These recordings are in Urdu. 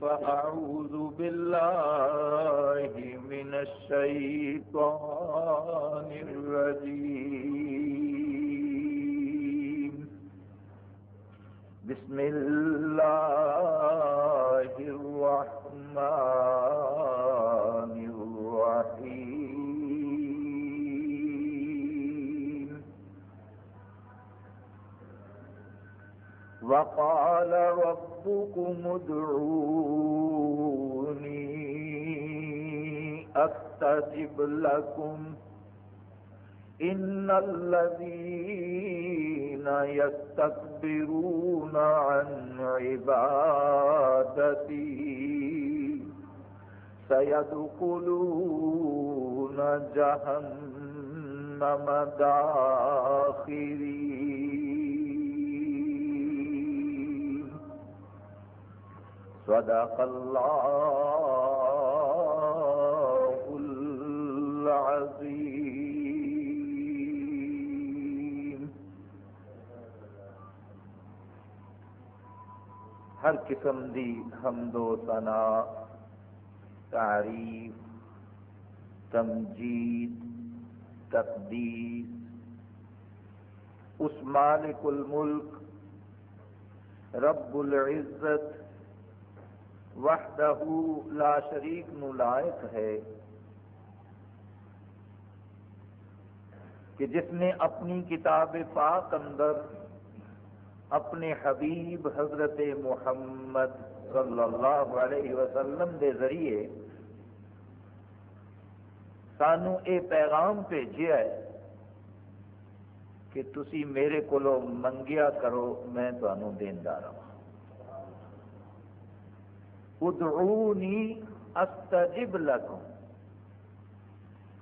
فأعوذ بالله من الشيطان الرجيم. بسم الله الرحمن الرحيم. وقال رب ربكم ادعوني أستجب لكم. إن الذين يستكبرون عن عبادتي سيدخلون جهنم داخرين. صدق الله العظيم. ہر قسم دی حمد و ثنا، تعریف، تمجید، تقدیس. اس مالک الملک، رب العزت وحدہ لا شریک نو لائق ہے کہ جس نے اپنی کتاب پاک اندر اپنے حبیب حضرت محمد صلی اللہ علیہ وسلم دے ذریعے سانو اے پیغام بھیجا ہے کہ تسی میرے کو منگیا کرو، میں تمہوں دینا رہا ادعونی استجب لکم۔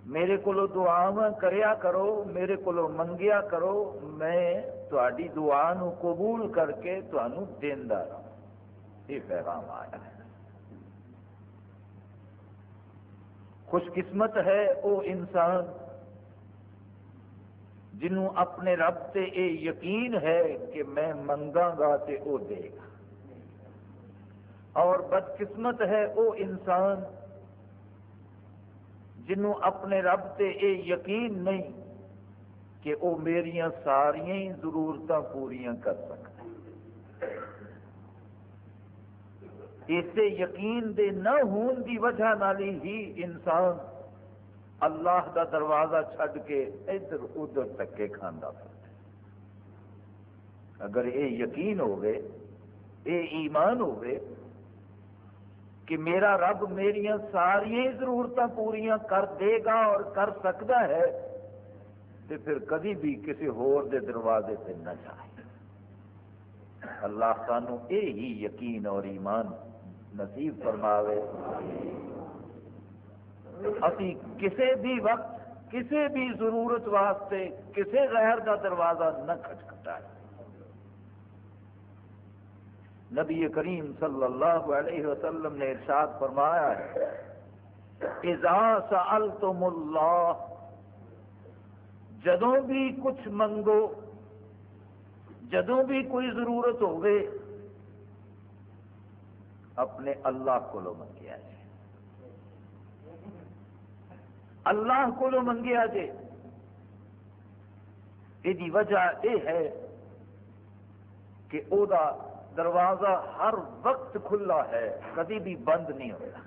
میرے کو دعا کریا کرو، میرے کو منگیا کرو، میں تاری دعا نو قبول کر کے تمہوں دینا رہا یہ پیغام آیا ہے۔ خوش قسمت ہے وہ انسان جنوں اپنے رب سے یہ یقین ہے کہ میں منگا گا تے وہ دے گا۔ اور بدقسمت ہے وہ انسان جنوں اپنے رب سے یہ یقین نہیں کہ وہ میری ساریا ہی ضرورت پوریا کر سکتا اسے یقین دے نہ ہون دی وجہ نالی ہی انسان اللہ دا دروازہ چھڈ کے ادھر ادھر تکے کھانا پڑتا اگر یہ یقین ہوگے یہ ایمان ہوگے کہ میرا رب میری ساری ضرورت پوریا کر دے گا اور کر سکتا ہے تو پھر کدی بھی کسی ہور دے دروازے سے نہ جائے۔ اللہ سانو یہ ہی یقین اور ایمان نصیب فرماوے۔ اسی کسی بھی وقت کسی بھی ضرورت واسطے کسی غیر کا دروازہ نہ کھٹکھٹائے۔ نبی کریم صلی اللہ علیہ وسلم نے ارشاد فرمایا ہے، اذا سألتم اللہ، جدوں بھی کچھ منگو، جدوں بھی کوئی ضرورت ہوگی، اپنے اللہ کو لو منگیا جائے۔ اللہ کو لو منگیا جے یہ وجہ یہ ہے کہ او دا دروازہ ہر وقت کھلا ہے کدی بھی بند نہیں ہوتا۔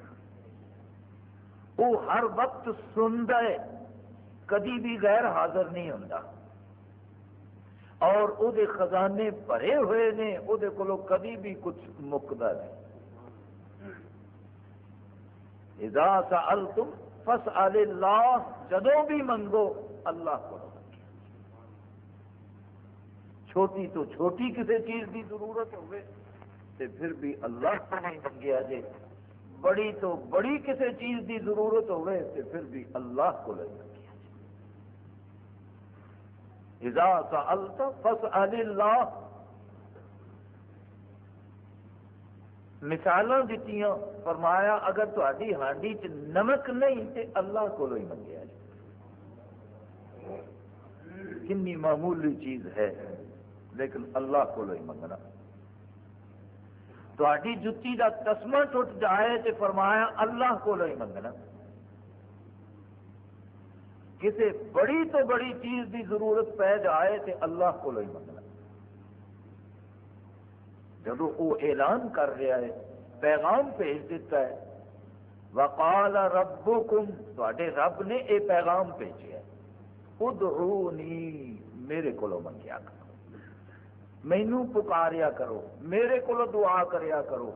وہ ہر وقت سنتا ہے کدی بھی غیر حاضر نہیں ہوتا۔ اور وہ خزانے بھرے ہوئے نے، وہ کدی بھی کچھ مکتا نہیں۔ اذا سألتم فاسأل اللہ، جدوں بھی منگو اللہ کو۔ چھوٹی تو چھوٹی کسی چیز کی ضرورت ہوگی تو پھر بھی اللہ کو نہیں منگیا جائے بڑی تو بڑی کسی چیز کی ضرورت ہوگی تو پھر بھی اللہ کو نہیں منگیا جائے اذا سألت فاسأل اللہ۔ مثال دیتی فرمایا اگر تاری ہانڈی چ نمک نہیں تو اللہ کو ہی منگیا جائے کنی معمولی چیز ہے۔ لیکن اللہ کو ہی منگنا۔ تاری جتی کا تسمہ ٹوٹ جائے تو فرمایا اللہ کو ہی منگنا۔ کسی بڑی تو بڑی چیز کی ضرورت پی جائے تو اللہ کو ہی منگنا۔ جب وہ اعلان کر رہا ہے، پیغام بھیج دیتا ہے، وقال ربکم تے رب نے یہ پیغام بھیجا ادعونی، میرے کو منگیا کرو۔ مینو پکاریا کرو، میرے کو دعا کریا کرو۔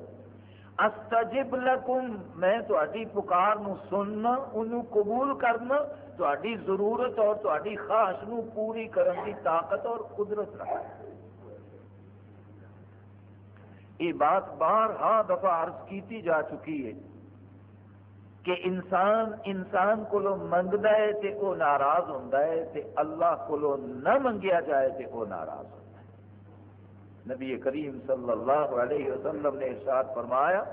استجب لکم، میں تاری پکار نو سننا انہوں قبول کرنا تاری ضرورت اور تاری خواہش نو پوری کرن کی طاقت اور قدرت رکھنا۔ یہ بات بار ہاں دفعہ عرض کیتی جا چکی ہے کہ انسان انسان کو منگتا ہے تے وہ ناراض ہوتا ہے تے اللہ کو نہ منگیا جائے تے وہ ناراض ہوتا ہے۔ نبی کریم صلی اللہ علیہ وسلم نے ارشاد فرمایا،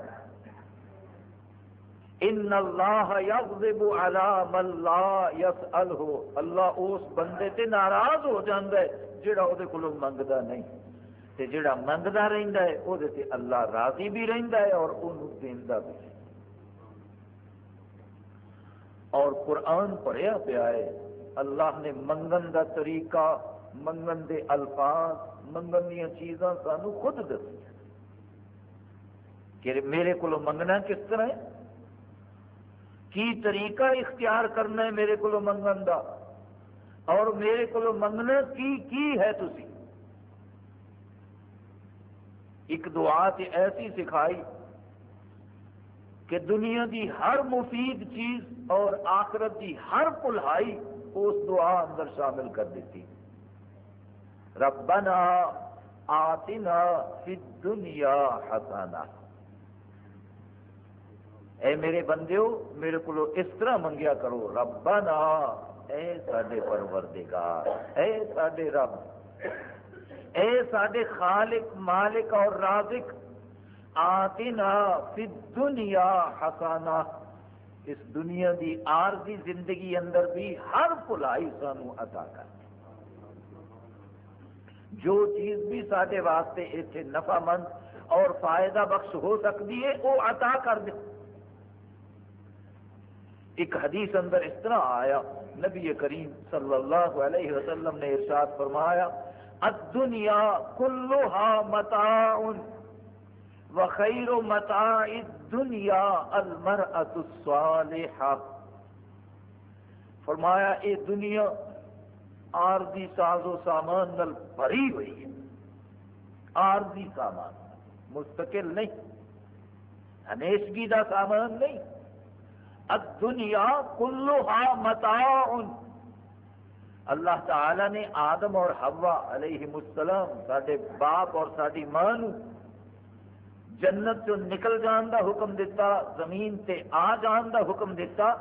ان اللہ یغضب علی من لا یسألہ. اللہ اس بندے تے ناراض ہو جاندا ہے جڑا او دے کولوں منگدا نہیں۔ تے جڑا منگتا رہتا ہے وہ اللہ راضی بھی رہتا ہے اور انہوں دینا بھی۔ اور قرآن پڑھیا پیا ہے، اللہ نے منگن دا طریقہ، منگن دے الفاظ منگن دیا چیزاں سانو خود دسی کہ میرے کو منگنا کس طرح ہے؟ کی طریقہ اختیار کرنا ہے میرے کو منگن دا؟ اور میرے کو منگنا کی کی ہے تسی؟ ایک دعا تے ایسی سکھائی کہ دنیا دی ہر مفید چیز اور آخرت دی ہر پلہائی اس دعا اندر شامل کر دیتی۔ ربنا آتنا فی الدنیا حسنا اے میرے بندیو، میرے کو اس طرح منگیا کرو، ربنا اے ساڈے پروردگار، اے ساڈے رب، اے سارے خالق، مالک اور رازق، آتنا فی دنیا حسانا اس دنیا دی عارضی زندگی اندر بھی ہر بلائی سانو عطا کر۔ جو چیز بھی سارے واسطے اتنے نفع مند اور فائدہ بخش ہو سکتی ہے، وہ عطا کر دے۔ ایک حدیث اندر اس طرح آیا، نبی کریم صلی اللہ علیہ وسلم نے ارشاد فرمایا، الدنیا كلها متاع وخير متاع الدنيا المرأة الصالحة۔ فرمایا، اے دنیا آرزی ساز و سامان نل بھری ہوئی ہے۔ آرزی سامان مستقل نہیں، ہمیشگی دا سامان نہیں۔ الدنیا کلوہا متاع اللہ تعالی نے آدم اور حوا علیہ السلام سارے باپ اور ساری ماں جنت جو نکل جان دا حکم دیتا، زمین تے آ جان دا حکم دیتا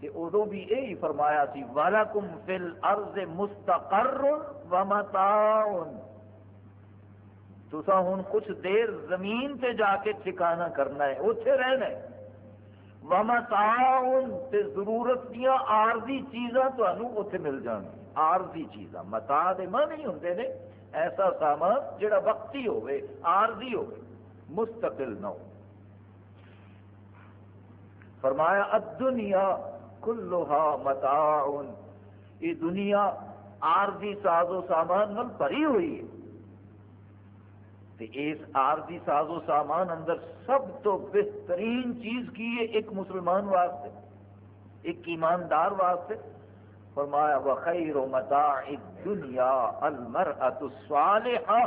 کہ ادو بھی یہی فرمایا سی وَلَكُمْ فِي الْأَرْضِ مُسْتَقَرٌ وَمَتَاعٌ تسا ہوں کچھ دیر زمین تے جا کے ٹھکانہ کرنا ہے اتنے رہنا ہے۔ ومتاؤن تے ضرورت دیا آرزی چیزاں تمہیں اتنے مل جان۔ گی آرزی چیزاں متا دے ماں نہیں ہوں نے، ایسا سامان جڑا وقتی ہوئے آرزی ہوئے، مستقل نہ ہو۔ فرمایا، الدنیا کلوہا متاعن یہ دنیا آرزی ساز و سامان نل بھری ہوئی ہے۔ اس آرزی ساز و سامان اندر سب تو بہترین چیز کی ہے ایک مسلمان واسطے، ایک ایماندار واسطے۔ فرمایا وخیر متاع الدنیا المرأة الصالحہ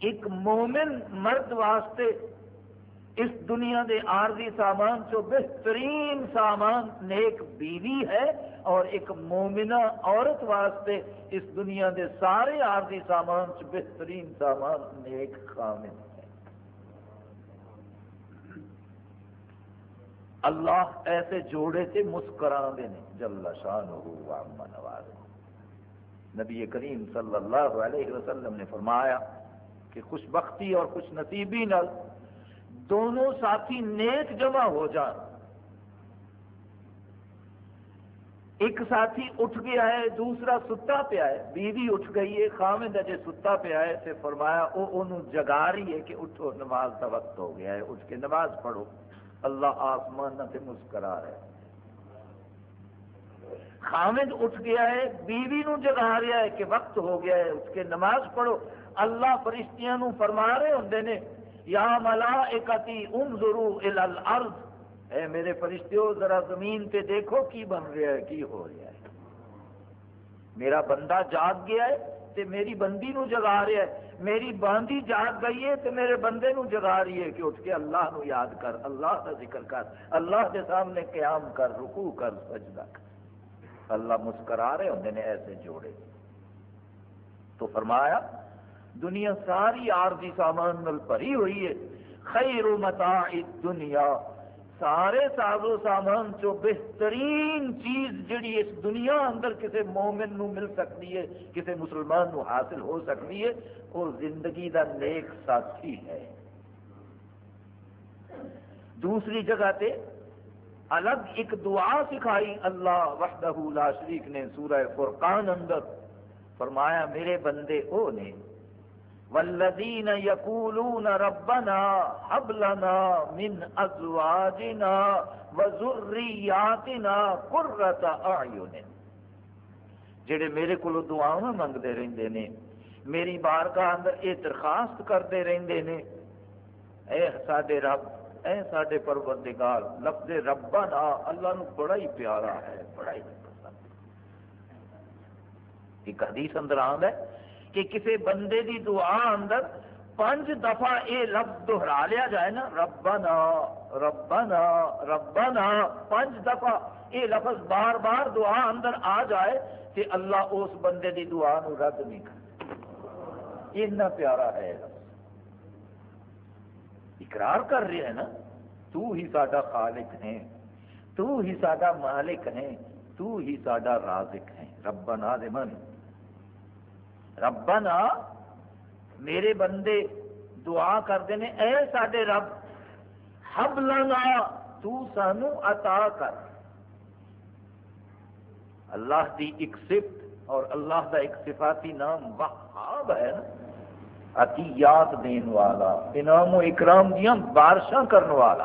ایک مومن مرد واسطے اس دنیا دے عارضی سامان چو بہترین سامان نیک بیوی ہے اور ایک مومنہ عورت واسطے اس دنیا دے سارے عارضی سامان چو بہترین سامان نیک خامن ہے۔ اللہ ایسے جوڑے سے مسکران دے جل شان نواز نبی کریم صلی اللہ علیہ وسلم نے فرمایا کہ خوش بختی اور خوش نصیبی نل دونوں ساتھی نیک جمع ہو جان ایک ساتھی اٹھ گیا ہے، دوسرا ستا پیا ہے۔ بیوی اٹھ گئی ہے خامد اجے ستا پیا ہے تے فرمایا وہ انہوں جگا رہی ہے کہ اٹھو، نماز کا وقت ہو گیا ہے، اٹھ کے نماز پڑھو۔ اللہ آسمان سے مسکرا رہا ہے۔ خامد اٹھ گیا ہے، بیوی نو جگا رہا ہے کہ وقت ہو گیا ہے، اٹھ کے نماز پڑھو۔ اللہ فرشتیاں نو فرما رہے ہوں نے یا ملا ایکتی انظروا الارض اے میرے فرشتوں ذرا زمین پہ دیکھو کی بن رہا ہے، کی ہو رہا ہے۔ میرا بندہ جاگ گیا ہے تے میری بندی نو جگا رہا ہے۔ میری باندی جاگ گئی ہے تے میرے بندے نو جگا رہی ہے کہ اٹھ کے اللہ نو یاد کر، اللہ کا ذکر کر، اللہ کے سامنے قیام کر، رکوع کر، سجدہ کر۔ اللہ مسکرا رہے ہوں نے ایسے جوڑے۔ تو فرمایا دنیا ساری عارضی سامان نل بھری ہوئی ہے۔ خیر متاع دنیا سارے ساز و سامان چو بہترین چیز جڑی اس دنیا اندر کسی مومن نو مل سکتی ہے کسی مسلمان نو حاصل ہو سکتی ہے، وہ زندگی دا نیک ساتھی ہے۔ دوسری جگہ تے الگ ایک دعا سکھائی اللہ وحدہ لا شریک نے سورہ فرقان اندر۔ فرمایا، میرے بندے، او نے والذین یقولون ربنا حب لنا من ازواجنا وذریاتنا قرۃ اعین۔ جڑے میرے کو دعاواں منگتے رہندے نے، میری بارگاہ اندر یہ درخواست کرتے رہندے نے، اے ساڈے رب، اے ساڈے پروردگار، لفظ ربنا اللہ نو بڑا ہی پیارا ہے، بڑا ہی پسند۔ ایک حدیث اندر آندا ہے کہ کسی بندے دی دعا اندر پانچ دفعہ اے لفظ دہرا لیا جائے نا، ربنا ربنا ربنا، پانچ دفعہ اے لفظ بار بار دعا اندر آ جائے کہ اللہ اس بندے دی دعا نو رد نہیں کر اتنا پیارا ہے۔ اقرار کر رہے ہیں نا، تو ہی ساڈا خالق ہے تو ہی ساڈا مالک ہے تو ہی ساڈا رازق ہے ربنا دے من۔ ربنا میرے بندے دعا کرتے ہیں، اے ساڈے رب، حب لنا، تو سانو عطا کر۔ اللہ دی ایک صفت اور اللہ دا ایک صفاتی نام وہاب ہے نا، عطیات دین والا، انعام و اکرام دیا بارشاں کرنے والا۔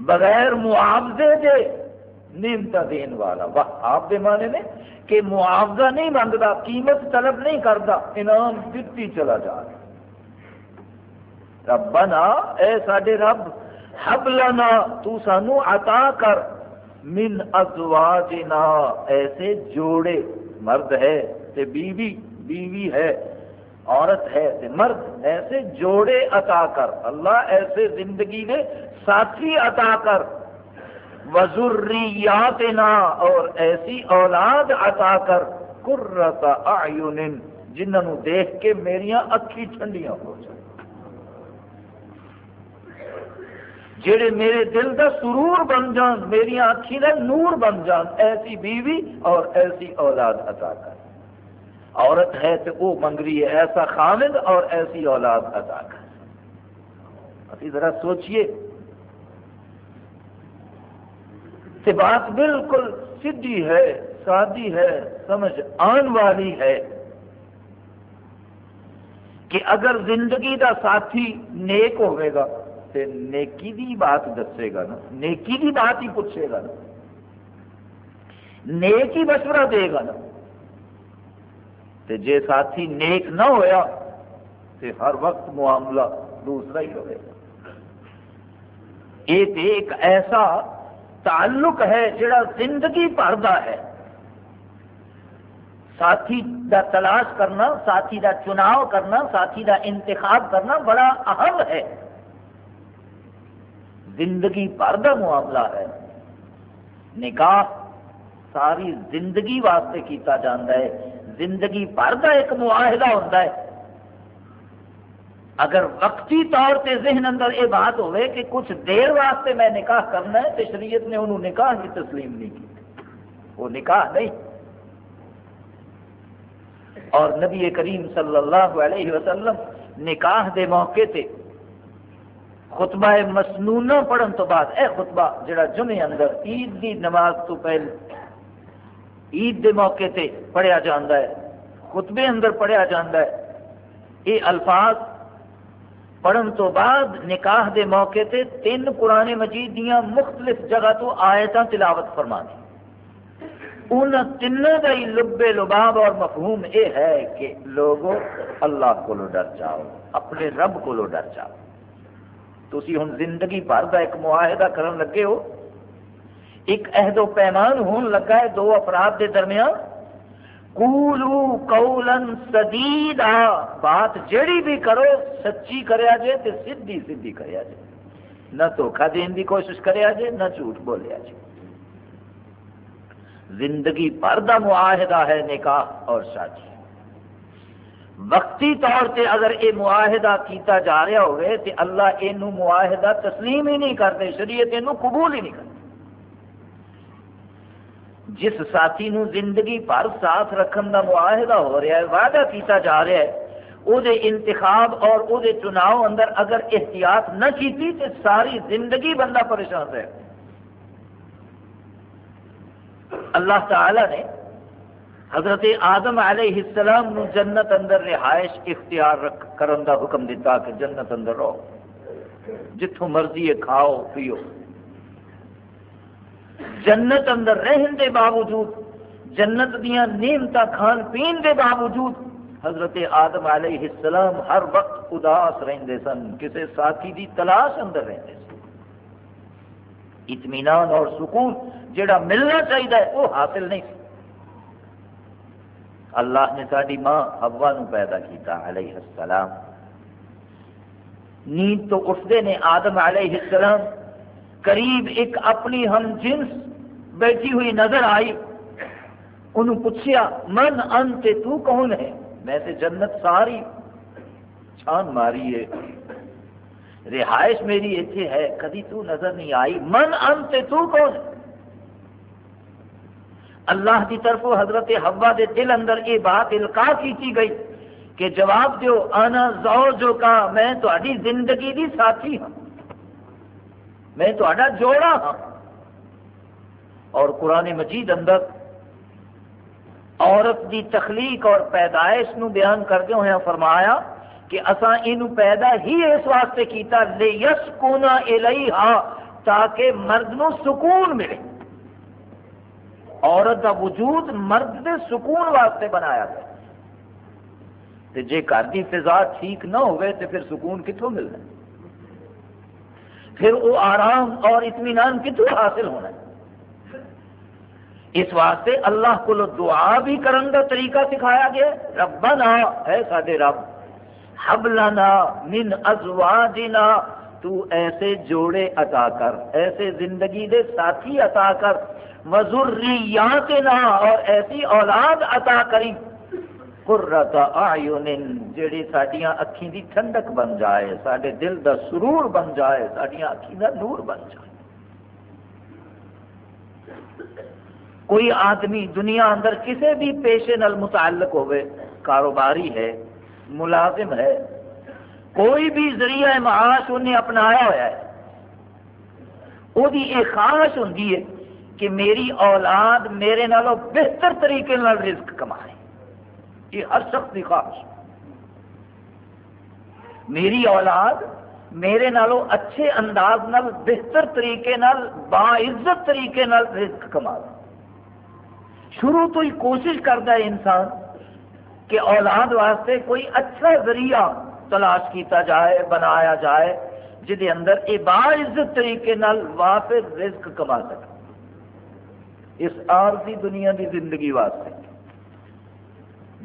بغیر معاوضے دے نعمت دین والا۔ وہاب دے معنی نے کہ معاوضہ نہیں منگتا، قیمت طلب نہیں کرتا، انعام دیتی چلا جا رہا ربنا، اے ساڈے رب، حب لنا، تو سانو عطا کر۔ من ازواجنا، ایسے جوڑے۔ مرد ہے تے بیوی بیوی ہے، عورت ہے تے مرد۔ ایسے جوڑے عطا کر۔ اللہ ایسے زندگی نے ساتھی عطا کر۔ وزریاتنا اور ایسی اولاد عطا کر قرۃ اعین جنہوں دیکھ کے میریاں اکھی ٹھنڈیاں ہو جائیں۔ جڑے میرے دل دا سرور بن جان میری اکھی دا نور بن جان، ایسی بیوی اور ایسی اولاد عطا کر۔ عورت ہے تو وہ منگ رہی ہے، ایسا خامد اور ایسی اولاد عطا کر۔ اسی ذرا سوچئے سے بات بالکل سیدھی ہے، سادی ہے، سمجھ آن والی ہے کہ اگر زندگی دا ساتھی نیک ہوئے گا تو نیکی دی بات دسے گا نا، نیکی دی بات ہی پوچھے گا نا۔ نیک ہی مشورہ دے گا نا۔ تے جے ساتھی نیک نہ ہویا تے ہر وقت معاملہ دوسرا ہی ہوئے گا۔ یہ ایک ایسا تعلق ہے، جڑا زندگی بھر دا ہے۔ ساتھی دا تلاش کرنا، ساتھی دا چناؤ کرنا، ساتھی دا انتخاب کرنا بڑا اہم ہے۔ زندگی بھر کا معاملہ ہے۔ نکاح ساری زندگی واسطے کیتا جاتا ہے۔ زندگی بھر کا ایک معاہدہ ہوتا ہے۔ اگر وقتی طور پہ ذہن اندر یہ بات ہوئے کہ کچھ دیر واسطے میں نکاح کرنا ہے تو شریعت نے انہوں نکاح ہی تسلیم نہیں کی۔ وہ نکاح نہیں۔ اور نبی کریم صلی اللہ علیہ وسلم نکاح دے موقع تے خطبہ مسنونہ پڑھن تو بعد، اے خطبہ جڑا جمعے اندر عید دی نماز تو پہلے عید دے موقع تے پڑھیا جاندہ ہے، خطبے اندر پڑھیا جاندہ ہے۔ یہ الفاظ پڑھن تو بعد نکاح دے موقع تے تین قرآن مجید دیاں مختلف جگہ تو آیتاں تلاوت فرما دی ان تینوں کا ہی لبے لباب اور مفہوم یہ ہے کہ لوگوں اللہ کو ڈر جاؤ، اپنے رب کو ڈر جاؤ۔ تھی ہوں زندگی بھر کا ایک معاہدہ کرن لگے ہو۔ ایک عہد و پیمان ہون لگا ہے، دو افراد کے درمیان۔ کولو قولن سدیدا، بات جڑی بھی کرو، سچی کریا جے تے سدھی سدھی کریا جے۔ نہ دھوکھا دین کی کوشش کریا جے، نہ جھوٹ بولیا جے۔ زندگی بھر کا معاہدہ ہے نکاح اور شادی۔ وقتی طور سے اگر یہ معاہدہ کیتا جا رہا ہوئے تو اللہ یہ معاہدہ تسلیم ہی نہیں کرتے، شریعت یہ قبول ہی نہیں کرتے۔ جس ساتھی نو زندگی بھر ساتھ رکھن کا معاہدہ ہو رہا ہے، وعدہ کیتا جا رہا ہے وہ انتخاب اور وہ چناؤ اندر اگر احتیاط نہ کی تو ساری زندگی بندہ پریشان رہے۔ اللہ تعالی نے حضرت آدم علیہ السلام نو جنت اندر رہائش اختیار رکھ کرن دا حکم دیتا کہ جنت اندر رہو جتوں مرضی ہے کھاؤ، پیو۔ جنت اندر رہن دے باوجود، جنت دیا نعمت کھان پین دے باوجود حضرت آدم علیہ السلام ہر وقت اداس رہندے سن کسی ساتھی دی تلاش اندر رہندے سن۔ اطمینان اور سکون جڑا ملنا چاہیے وہ حاصل نہیں۔ اللہ نے ساری ماں ہوا نو پیدا کیتا علیہ السلام۔ نیند تو اٹھتے نے آدم علیہ السلام۔ قریب ایک اپنی ہم جنس بیٹھی ہوئی نظر آئی۔ انہوں پوچھیا من انت؟ تو کون ہے؟ میں سے جنت ساری چھان ماری ہے۔ رہائش میری اتنے ہے کدی تو نظر نہیں آئی۔ من انت؟ تو کون ہے؟ اللہ کی طرف حضرت ہوا دے دل اندر یہ بات القاع کی گئی کہ جواب دیو آنا زور جو کا، میں تاری زندگی دی ساتھی ہاں۔ میں تا جوڑا۔ ہاں اور قرآن مجید اندر عورت دی تخلیق اور پیدائش نو بیان کرتے ہوئے فرمایا کہ اسا یہ پیدا ہی اس واسطے کیتا لے یس کونا تاکہ مرد نو سکون ملے۔ عورت کا وجود مرد کے سکون واسطے بنایا گیا۔ تے جے گھر کی فضا ٹھیک نہ ہوئے تو پھر سکون کتوں ملنا؟ پھر وہ آرام اور اطمینان کتوں حاصل ہونا ہے۔ اس واسطے اللہ کو دعا بھی کرن کا طریقہ سکھایا گیا ربنا ہے سارے رب حبلنا من ازواجنا، تو ایسے جوڑے عطا کر، ایسے زندگی دے ساتھی عطا کر وزریاتنا اور ایسی اولاد عطا کری قرۃ اعین جڑی ساڈیاں اکھیں دی ٹھنڈک بن جائے، ساڈے دل دا سرور بن جائے، ساڈیاں اکھیں دا نور بن جائے۔ کوئی آدمی دنیا اندر کسی بھی پیشے نال متعلق ہوئے کاروباری ہے، ملازم ہے، کوئی بھی ذریعہ معاش انہیں اپنایا ہوا ہے وہ خواہش ہوں کہ میری اولاد میرے نالوں بہتر طریقے نال رزق کمائے۔ یہ ہر شخص کی خواہش میری اولاد میرے نالوں اچھے انداز نال، بہتر طریقے نال، باعزت طریقے نال رزق کما شروع تو ہی کوشش کرتا ہے انسان کہ اولاد واسطے کوئی اچھا ذریعہ تلاش کیتا جائے، بنایا جائے جہد اندر یہ باعزت طریقے نال واپس رزق کما سکے۔ اس عارضی دنیا کی زندگی واسطے۔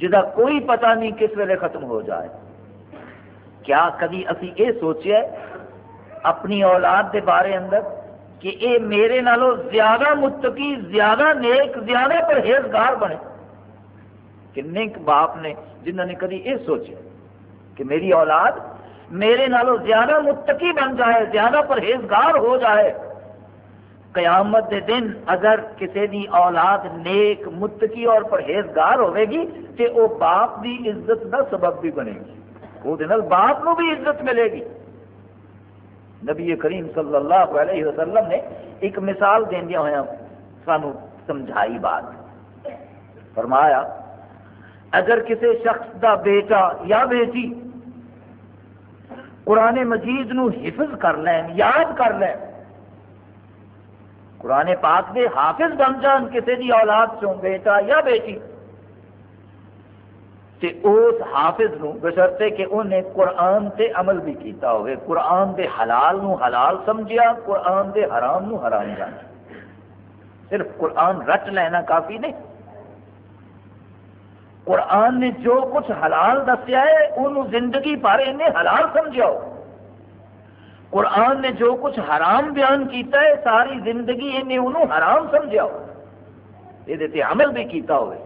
جہاں کوئی پتہ نہیں کس ویلے ختم ہو جائے۔ کیا کبھی ابھی یہ سوچے اپنی اولاد کے بارے اندر کہ اے میرے نالوں زیادہ متقی، زیادہ نیک، زیادہ پرہیزگار بنے۔ کن باپ نے جنہوں نے کدی یہ سوچا کہ میری اولاد میرے نالوں زیادہ متقی بن جائے، زیادہ پرہیزگار ہو جائے۔ قیامت دے دن اگر کسی دی اولاد نیک، متقی اور پرہیزگار ہوے گی تو وہ باپ دی عزت کا سبب بھی بنے گی۔ وہ باپ نو بھی عزت ملے گی۔ نبی کریم صلی اللہ علیہ وسلم نے ایک مثال دیا ہوا سانو سمجھائی بات۔ فرمایا، اگر کسی شخص دا بیٹا یا بیٹی قرآن مجید نو حفظ کر لین، یاد کر لین قرآن پاک دے حافظ بن جان کسی دی اولاد چوں بیٹا یا بیٹی۔ تے اس حافظ نو بشرتے کہ انہیں قرآن تے عمل بھی کیتا ہوئے۔ قرآن دے حلال نو حلال سمجھیا، قرآن دے حرام نو حرام جانا صرف قرآن رٹ لینا کافی نہیں۔ قرآن نے جو کچھ حلال دسیا ہے، انہوں زندگی پر انہیں حلال سمجھا ہو۔ قرآن نے جو کچھ حرام بیان کیتا ہے، ساری زندگی انہیں انہوں حرام سمجھا ہو یہ عمل بھی کیتا ہوئے۔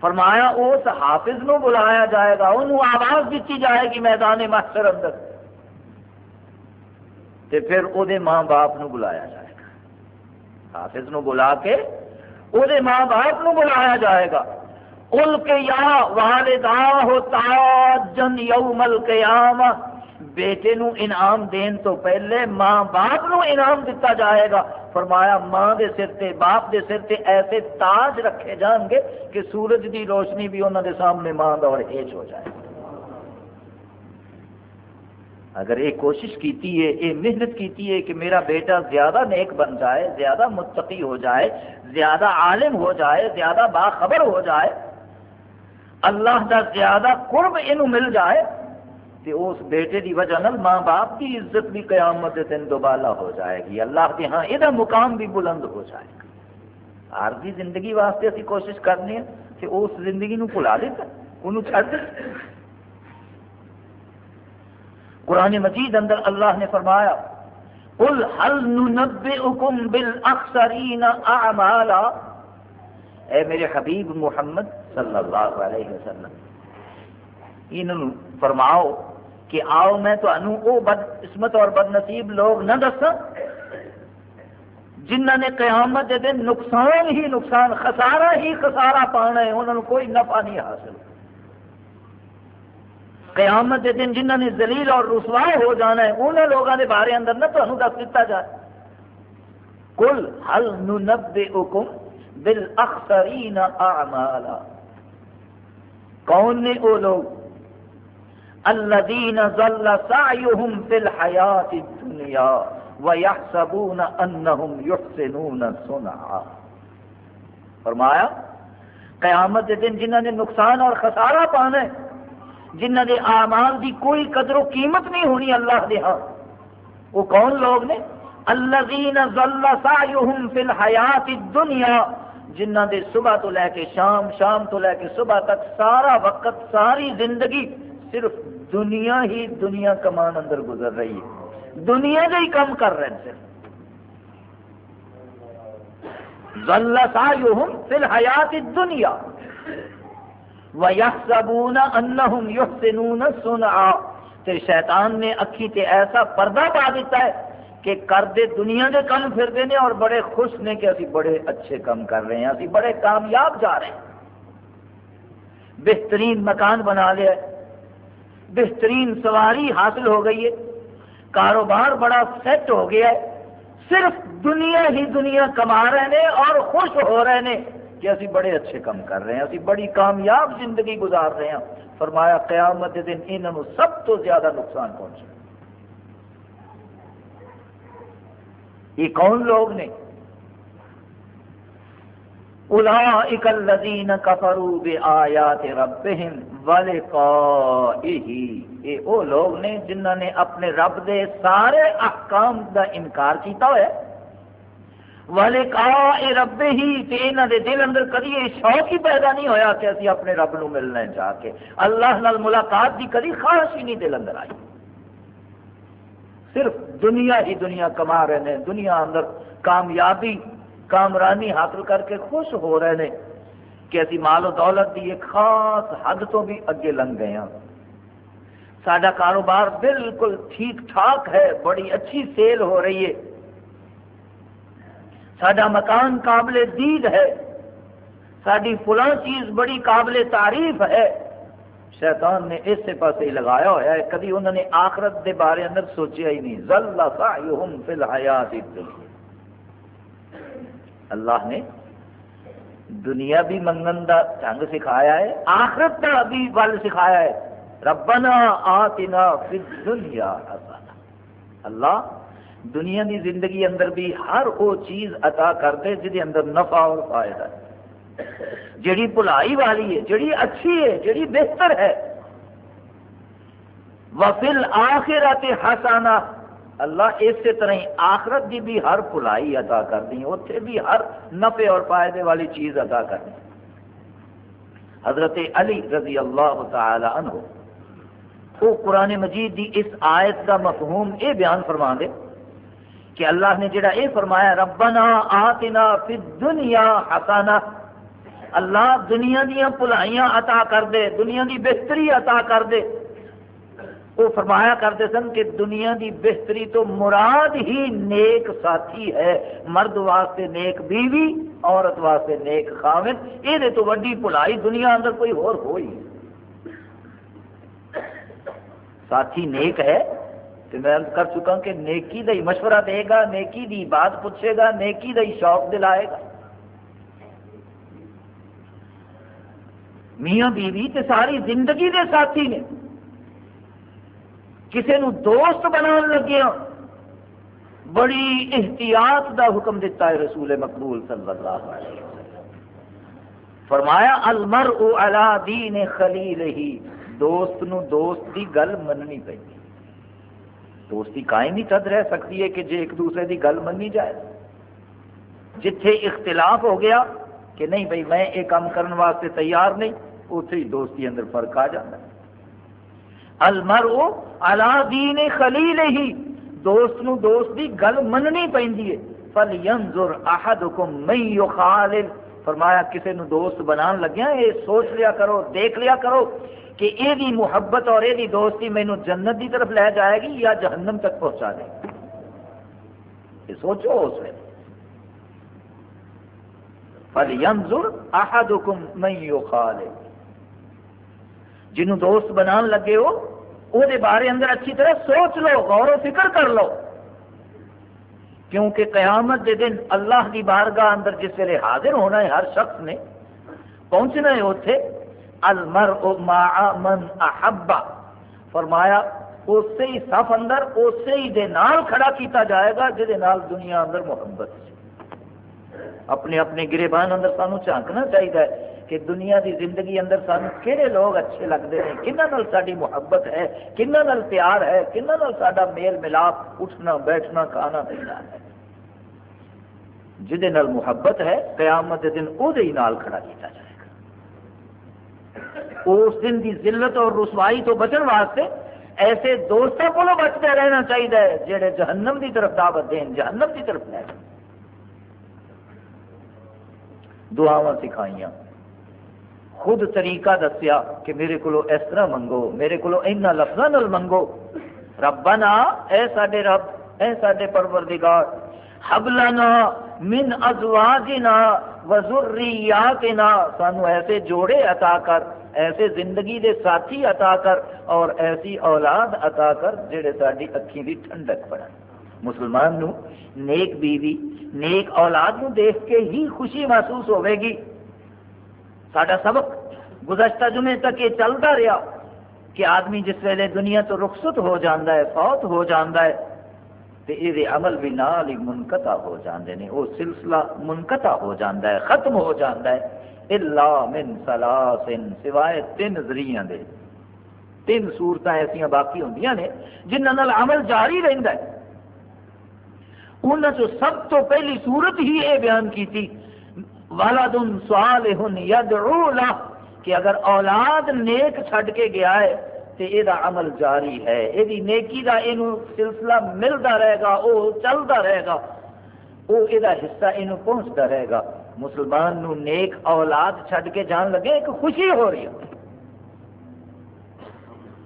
فرمایا، اس حافظ نو بلایا جائے گا، انہوں آواز دیتی جائے گی میدان محشر اندر۔ تے پھر او دے ماں باپ نو بلایا جائے گا۔ حافظ نو بلا کے او دے ماں باپ نو بلایا جائے گا۔ ال کے یا والدہ تاجن یوم القیامہ۔ بیٹے نو انعام دین تو پہلے ماں باپ نو انعام دیتا جائے گا۔ فرمایا، ماں دے سر تے باپ دے سر تے ایسے تاج رکھے جان گے کہ سورج دی روشنی بھی انہوں دے سامنے ماں اور ہیچ ہو جائے۔ اگر یہ کوشش کیتی ہے، یہ محنت کیتی ہے کہ میرا بیٹا زیادہ نیک بن جائے، زیادہ متقی ہو جائے، زیادہ عالم ہو جائے، زیادہ باخبر ہو جائے، اللہ کا زیادہ قرب یہ مل جائے تے اس بیٹے دی وجہ نال ماں باپ کی عزت بھی قیامت دن دوبالا ہو جائے گی۔ اللہ کے ہاں یہ مقام بھی بلند ہو جائے گا۔ عارضی زندگی واسطے اسی کوشش کرنی ہے کہ اس زندگی نو بھلا دیتا انہوں چھڑ دے۔ قرآن مجید اندر اللہ نے فرمایا، قل هل ننبئكم بالاخسرین اعمالا؟ اے میرے حبیب محمد صلی اللہ علیہ وسلم، انہوں فرماؤ کہ آؤ میں تو بد قسمت اور بد نصیب لوگ نہ دسا جنہ نے قیامت دے دن نقصان ہی نقصان خسارا ہی خسارا پانا ہے، انہوں نے کوئی نفع نہیں حاصل۔ قیامت دے دن جنہ نے زلیل اور رسوا ہو جانا ہے، انہوں لوگوں کے بارے اندر نہ تمہیں دس دیتا جائے۔ کل حل نب حکم بل اخترین کون نے وہ لوگ الذين ظل سعيهم في الحياة الدنيا ويحسبون أنهم يحسنون صنعا۔ فرمایا، قیامت دن جنہوں نے نقصان اور خسارہ پانا ہے جنہ دے اعمال دی کوئی قدر و قیمت نہیں ہونی اللہ دے ہاں۔ وہ کون لوگ نے؟ الذين ظل سعيهم في الحياة الدنيا جنہ دے صبح تو لے کے شام شام تو لے کے صبح تک سارا وقت، ساری زندگی صرف دنیا ہی دنیا کمان اندر گزر رہی ہے۔ دنیا کا ہی کم کر رہے ہیں صرف۔ فی الحیات دنیا وَيَحْسَبُونَ أَنَّهُمْ يُحْسِنُونَ سُنْعَا تے شیطان نے اکھی تے ایسا پردہ پا دیتا ہے کہ کردے دنیا کے کم پھرتے ہیں اور بڑے خوش نے کہ اسی بڑے اچھے کم کر رہے ہیں، اسی بڑے کامیاب جا رہے ہیں۔ بہترین مکان بنا لیا ہے۔ بہترین سواری حاصل ہو گئی ہے۔ کاروبار بڑا سیٹ ہو گیا ہے۔ صرف دنیا ہی دنیا کما رہے ہیں اور خوش ہو رہے ہیں کہ اسی بڑے اچھے کام کر رہے ہیں، اسی بڑی کامیاب زندگی گزار رہے ہیں۔ فرمایا، قیامت دن انہوں سب تو زیادہ نقصان پہنچا یہ کون لوگ نے اولئک الذین کفروا بآیات ربهم ولقائه اے او لوگ نے جنہاں نے اپنے رب دے سارے احکام دا انکار کیتا ہوا ہے، ولقاء ربه تے انہاں دے دل اندر کدی یہ شوق ہی پیدا نہیں ہویا کہ اسی اپنے رب نو ملنا ہے جا کے۔ اللہ نال ملاقات دی کدی خواہش ہی نہیں دل اندر آئی۔ صرف دنیا ہی دنیا کما رہے ہیں، دنیا اندر کامیابی کامرانی حاصل کر کے خوش ہو رہے ہیں کہ اسی مال و دولت کی ایک خاص حد تو بھی اگے لنگ گئے ہیں۔ سڈا کاروبار بالکل ٹھیک ٹھاک ہے، بڑی اچھی سیل ہو رہی ہے۔ سڈا مکان قابل دید ہے۔ ساری فلاں چیز بڑی قابل تعریف ہے۔ شیطان نے اس پاس ہی لگایا ہوا ہے، کبھی انہوں نے آخرت دے بارے اندر سوچیا ہی نہیں۔ ذل فی الحیات الدنیا۔ اللہ نے دنیا بھی منگن کا ڈنگ سکھایا ہے، آخرت کا بھی ول سکھایا ہے۔ ربنا آتنا فی الدنیا اللہ دنیا دی زندگی اندر بھی ہر وہ چیز عطا کر دے اندر نفع اور فائدہ ہے۔ جڑی بلائی والی ہے، جڑی اچھی ہے، جڑی بہتر ہے۔ وفل آخرات حسانہ اللہ اسی طرح آخرت کی بھی ہر بلائی ادا کر دی اتنے بھی ہر نفع اور فائدے والی چیز ادا کر حضرت علی رضی اللہ تعالی عنہ، وہ قرآن مجید دی اس آیت کا مفہوم یہ بیان فرما دے کہ اللہ نے جڑا یہ فرمایا، ربنا آتنا فی دنیا حسانہ اللہ دنیا دیا بلائیاں عطا کر دے، دنیا دی بہتری عطا کر دے۔ وہ فرمایا کرتے سن کہ دنیا دی بہتری تو مراد ہی نیک ساتھی ہے۔ مرد واسطے نیک بیوی، عورت واسطے نیک خاون یہ تو وڈی بھلائی دنیا اندر کوئی اور ہوئی ساتھی نیک ہے تو میں کر چکا کہ نیکی دا ہی مشورہ دے گا، نیکی دی بات پوچھے گا، نیکی دا ہی شوق دلائے گا۔ میاں بیوی تے ساری زندگی دے ساتھی نے۔ کسی نو دوست بنا لگے بڑی احتیاط دا حکم دیتا ہے رسول مقبول صلی اللہ علیہ وسلم۔ فرمایا المر علا دین خلیل ہی دوست نو دوست دی گل مننی پہ دوستی قائم ہی تد رہ سکتی ہے کہ جی ایک دوسرے دی گل مننی جائے۔ جتھے اختلاف ہو گیا کہ نہیں بھائی میں یہ کام کرنے واسطے تیار نہیں اتنے ہی دوستی اندر فرق آ جاتا ہے۔ المر علا دین خلیل ہی دوست نو دوست دی، گل مننی پی فل ینظر احدکم من یخالل فرمایا کسی نو دوست بنان لگیا یہ سوچ لیا کرو، دیکھ لیا کرو کہ یہ بھی محبت اور یہ دوستی مینو جنت دی طرف لے جائے گی یا جہنم تک پہنچا دے گی۔ یہ سوچو اس میں۔ فل ینظر احدکم من یخالل جنہوں دوست بنان لگے ہو وہ بارے اندر اچھی طرح سوچ لو، غور و فکر کر لو۔ کیونکہ قیامت دے دن اللہ کی بارگاہ اندر جس ویلے حاضر ہونا ہے، ہر شخص نے پہنچنا ہے اتنے المر من احبا فرمایا اسی ہی صف اندر اسی ہی دے نال کھڑا کیتا جائے گا جہد دنیا اندر محبت۔ اپنے اپنے گربان اندر سانو جھانکنا چاہیے کہ دنیا دی زندگی اندر سان کہڑے لوگ اچھے لگتے ہیں؟ کنہ ساری محبت ہے؟ کنہ پیار ہے؟ کنہ سا میل ملاپ اٹھنا، بیٹھنا، کھانا، پینا ہے؟ جہد محبت ہے، قیامت دن وہ کھڑا کیا جائے گا۔ اس دن کی ذلت اور رسوائی تو بچن واسطے ایسے دوستوں کو بچتے رہنا چاہیے جہے جہنم کی طرف دعوت دین، جہنم کی طرف لے دعوا سکھائیاں۔ خود طریقہ دسیا کہ میرے کو اس طرح منگو، میرے کو لفظوں منگو۔ ربنا، اے ساڈے رب، اے ساڈے پروردگار حبلنا من ازواجنا وذریاتنا سانو ایسے جوڑے عطا کر، ایسے زندگی دے ساتھی عطا کر اور ایسی اولاد عطا کر جڑے ساری اکھی دی ٹھنڈک بڑھن مسلمان نو، نیک بیوی، نیک اولاد نو دیکھ کے ہی خوشی محسوس ہوے گی۔ سڈا سبق گزشتہ جمعے تک یہ چلتا رہا کہ آدمی جس ویلے دنیا تو رخصت ہو جاتا ہے، فوت ہو جاتا ہے تو یہ عمل بھی نال ہی منقطع ہو جاتے ہیں وہ سلسلہ منقطع ہو جاتا ہے، ختم ہو جاتا ہے۔ اللہ من سلاسن سوائے تین ذریعہ دے۔ تین صورت ایسا باقی ہوں نے جنہوں عمل جاری رہتا ہے۔ انہوں سب تو پہلی صورت ہی یہ بیان کی تھی والد صالح یدعو له کہ اگر اولاد نیک چھڈ کے گیا ہے تو یہ عمل جاری ہے۔ یہ نیکی کا یہ سلسلہ ملتا رہے گا وہ چلتا رہے گا۔ وہ یہ حصہ یہ پہنچتا رہے گا۔ مسلمان نو نیک اولاد چھڈ کے جان لگے، ایک خوشی ہو رہی ہے۔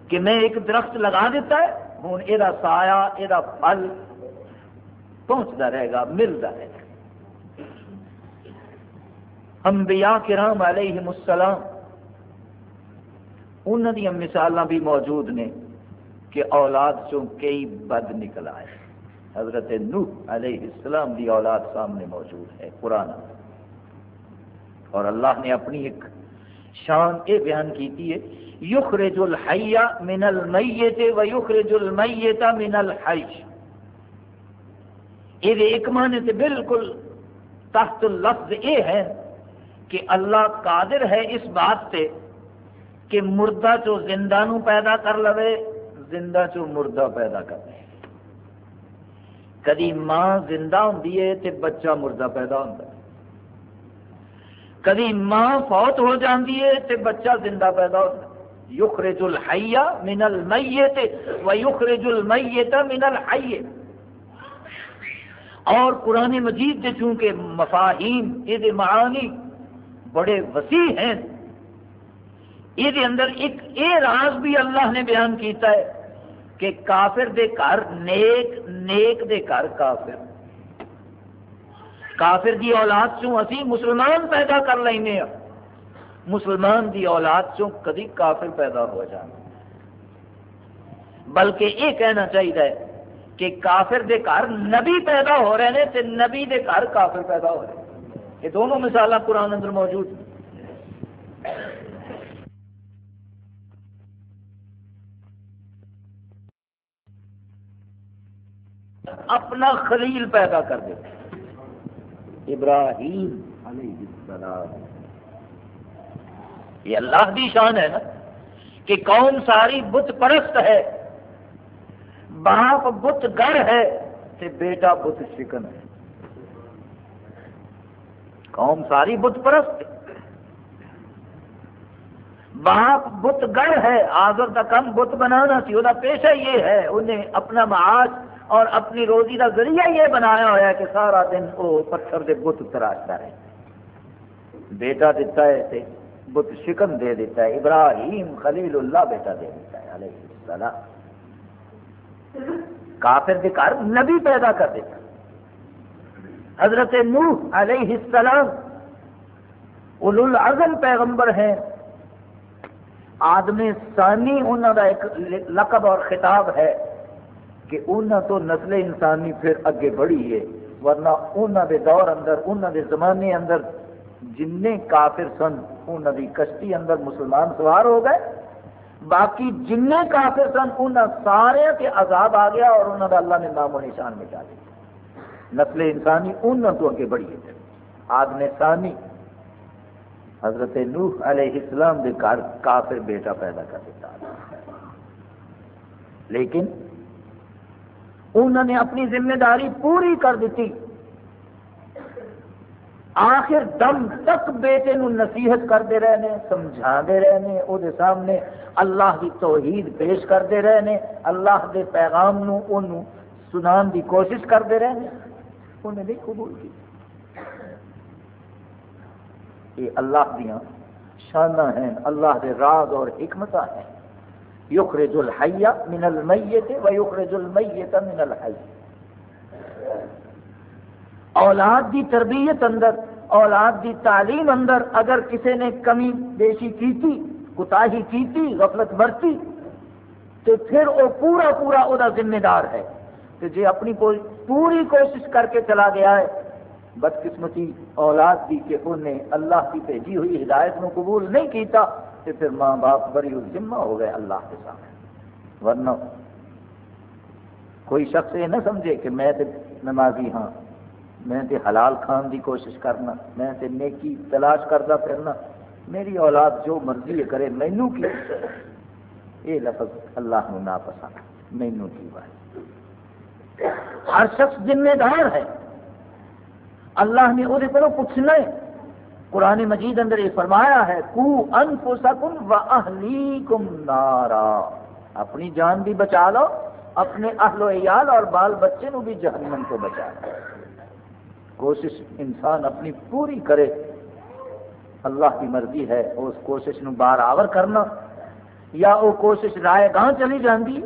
کہ میں ایک درخت لگا دیتا ہے ہوں یہ سایہ یہ پھل پہنچتا رہے گا ملتا رہے گا۔ انبیاء کرام علیہ السلام انہوں دیا مثال بھی موجود نے کہ اولاد چوں کئی بد نکل آئے۔ حضرت نوح علیہ السلام دی اولاد سامنے موجود ہے قرآن اور اللہ نے اپنی ایک شان یہ بیان کی ہے یخرج الحی من المیت و یخرج المیت من الحی۔ یہ ایک معنی سے بالکل تحت لفظ یہ ہے کہ اللہ قادر ہے اس بات سے کہ مردہ چو زندہ نو پیدا کر لوے، زندہ چو مردہ پیدا کر لے۔ کدی ماں زندہ ہوں تے بچہ مردہ پیدا ہوتا ہے۔ کدی ماں فوت ہو جاتی ہے تے بچہ زندہ پیدا ہوتا ہے۔ یخرج الحی من المیت و یخرج المیت من الحی۔ اور قرآن مجید کے چونکہ مفاہیم یہ معانی بڑے وسیع ہیں۔ یہ اندر ایک اے راز بھی اللہ نے بیان کیتا ہے کہ کافر دے گھر نیک نیک دے گھر کافر۔ کافر دی اولاد چوں اسی مسلمان پیدا کر لینے ہیں مسلمان دی اولاد چوں کدی کافر پیدا ہو جانا؟ بلکہ یہ کہنا چاہیے کہ کافر دے گھر نبی پیدا ہو رہے ہیں تے نبی دے گھر کافر پیدا ہو رہے۔ ہیں یہ دونوں مثال قرآن اندر موجود ہیں۔ اپنا خلیل پیدا کر دے۔ ابراہیم علیہ السلام۔ یہ اللہ دی شان ہے نا کہ قوم ساری بت پرست ہے، باپ بت گر ہے، تے بیٹا بت شکن ہے۔ قوم ساری بت پرست. باپ بت گر ہے، آزر کا کم بت بنانا سی وہ پیشہ یہ ہے، انہیں اپنا معاش اور اپنی روزی کا ذریعہ یہ بنایا ہوا ہے کہ سارا دن وہ پتھر کے بت تراشتا رہے۔ بیٹا دیتا ہے تے بت شکن دے دیتا ہے، ابراہیم خلیل اللہ بیٹا دے دیتا ہے علیہ السلام۔ کافر کے گھر نبی پیدا کر دیتا ہے۔ حضرت نوح علیہ السلام اولو العزم پیغمبر ہیں۔ آدمی ثانی انہوں کا ایک لقب اور خطاب ہے کہ انہوں تو نسل انسانی پھر اگے بڑھی ہے، ورنہ انہوں دے دور اندر انہوں دے زمانے اندر جن کافر سن انہوں دی کشتی اندر مسلمان سوار ہو گئے۔ باقی جن کافر سن انہوں سارے کے عذاب آ گیا اور انہوں دا اللہ نے نام و نشان مٹا دیا۔ نسل انسانی انہوں تو اگے بڑھی ہے۔ آدم ثانی، حضرت نوح علیہ السلام دے گھر کافر بیٹا پیدا کر دیتا۔ لیکن انہوں نے اپنی ذمہ داری پوری کر دیتی۔ آخر دم تک بیٹے نو نصیحت کرتے رہنے سمجھا رہنے وہ سامنے اللہ کی توحید پیش کرتے رہنے، اللہ کے پیغام نو انہوں سنان کی کوشش کرتے رہنے۔ انہیں نہیں قبول کی۔ یہ اللہ دیا شانہ ہیں، اللہ کے راز اور حکمت ہیں۔ یخرج الحی من المیت و یخرج المیت من الحی۔ اولاد دی تربیت اندر، اولاد دی تعلیم اندر اگر کسی نے کمی بیشی کیتی کتاہی کیتی، غفلت برتی، تو پھر وہ پورا پورا وہ ذمہ دار ہے۔ کہ جی اپنی پوری کوشش کر کے چلا گیا ہے، بدقسمتی اولاد دی کہ انہیں اللہ کی بھیجی ہوئی ہدایت نو قبول نہیں کیتا تو پھر ماں باپ بڑی ذمہ ہو گئے اللہ کے سامنے۔ ورنہ کوئی شخص یہ نہ سمجھے کہ میں تے نمازی ہاں میں تے حلال کھان دی کوشش کرنا، میں تے نیکی تلاش کرتا پھرنا، میری اولاد جو مرضی کرے مینو کی۔ یہ لفظ اللہ نو پسند مینو کی بات ہر شخص ذمہ دار ہے۔ اللہ نے وہ پوچھنا ہے۔ قرآن مجید اندر یہ فرمایا ہے کو انفسکم و اہلیکم نارا اپنی جان بھی بچا لو، اپنے اہل و عیال اور بال بچے نو بھی جہنم کو بچا لو۔ کوشش انسان اپنی پوری کرے۔ اللہ کی مرضی ہے، اس کوشش نو بار آور کرنا۔ یا وہ کوشش رائے گاہ چلی جاتی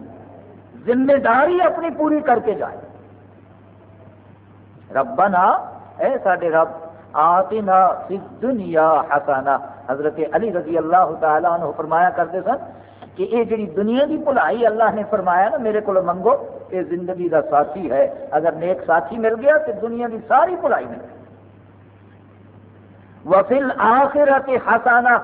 ذمہ داری اپنی پوری کر کے جائے۔ ربنا، اے ساڈے رب، آتنا فی الدنیا حسنا حضرت علی رضی اللہ تعالیٰ عنہ فرمایا کرتے سن کہ یہ جڑی دنیا کی بھلائی اللہ نے فرمایا نا، میرے کو منگو، یہ زندگی کا ساتھی ہے۔ اگر نیک ساتھی مل گیا تو دنیا کی ساری بھلائی مل گئی۔ وفل آخرت حسانہ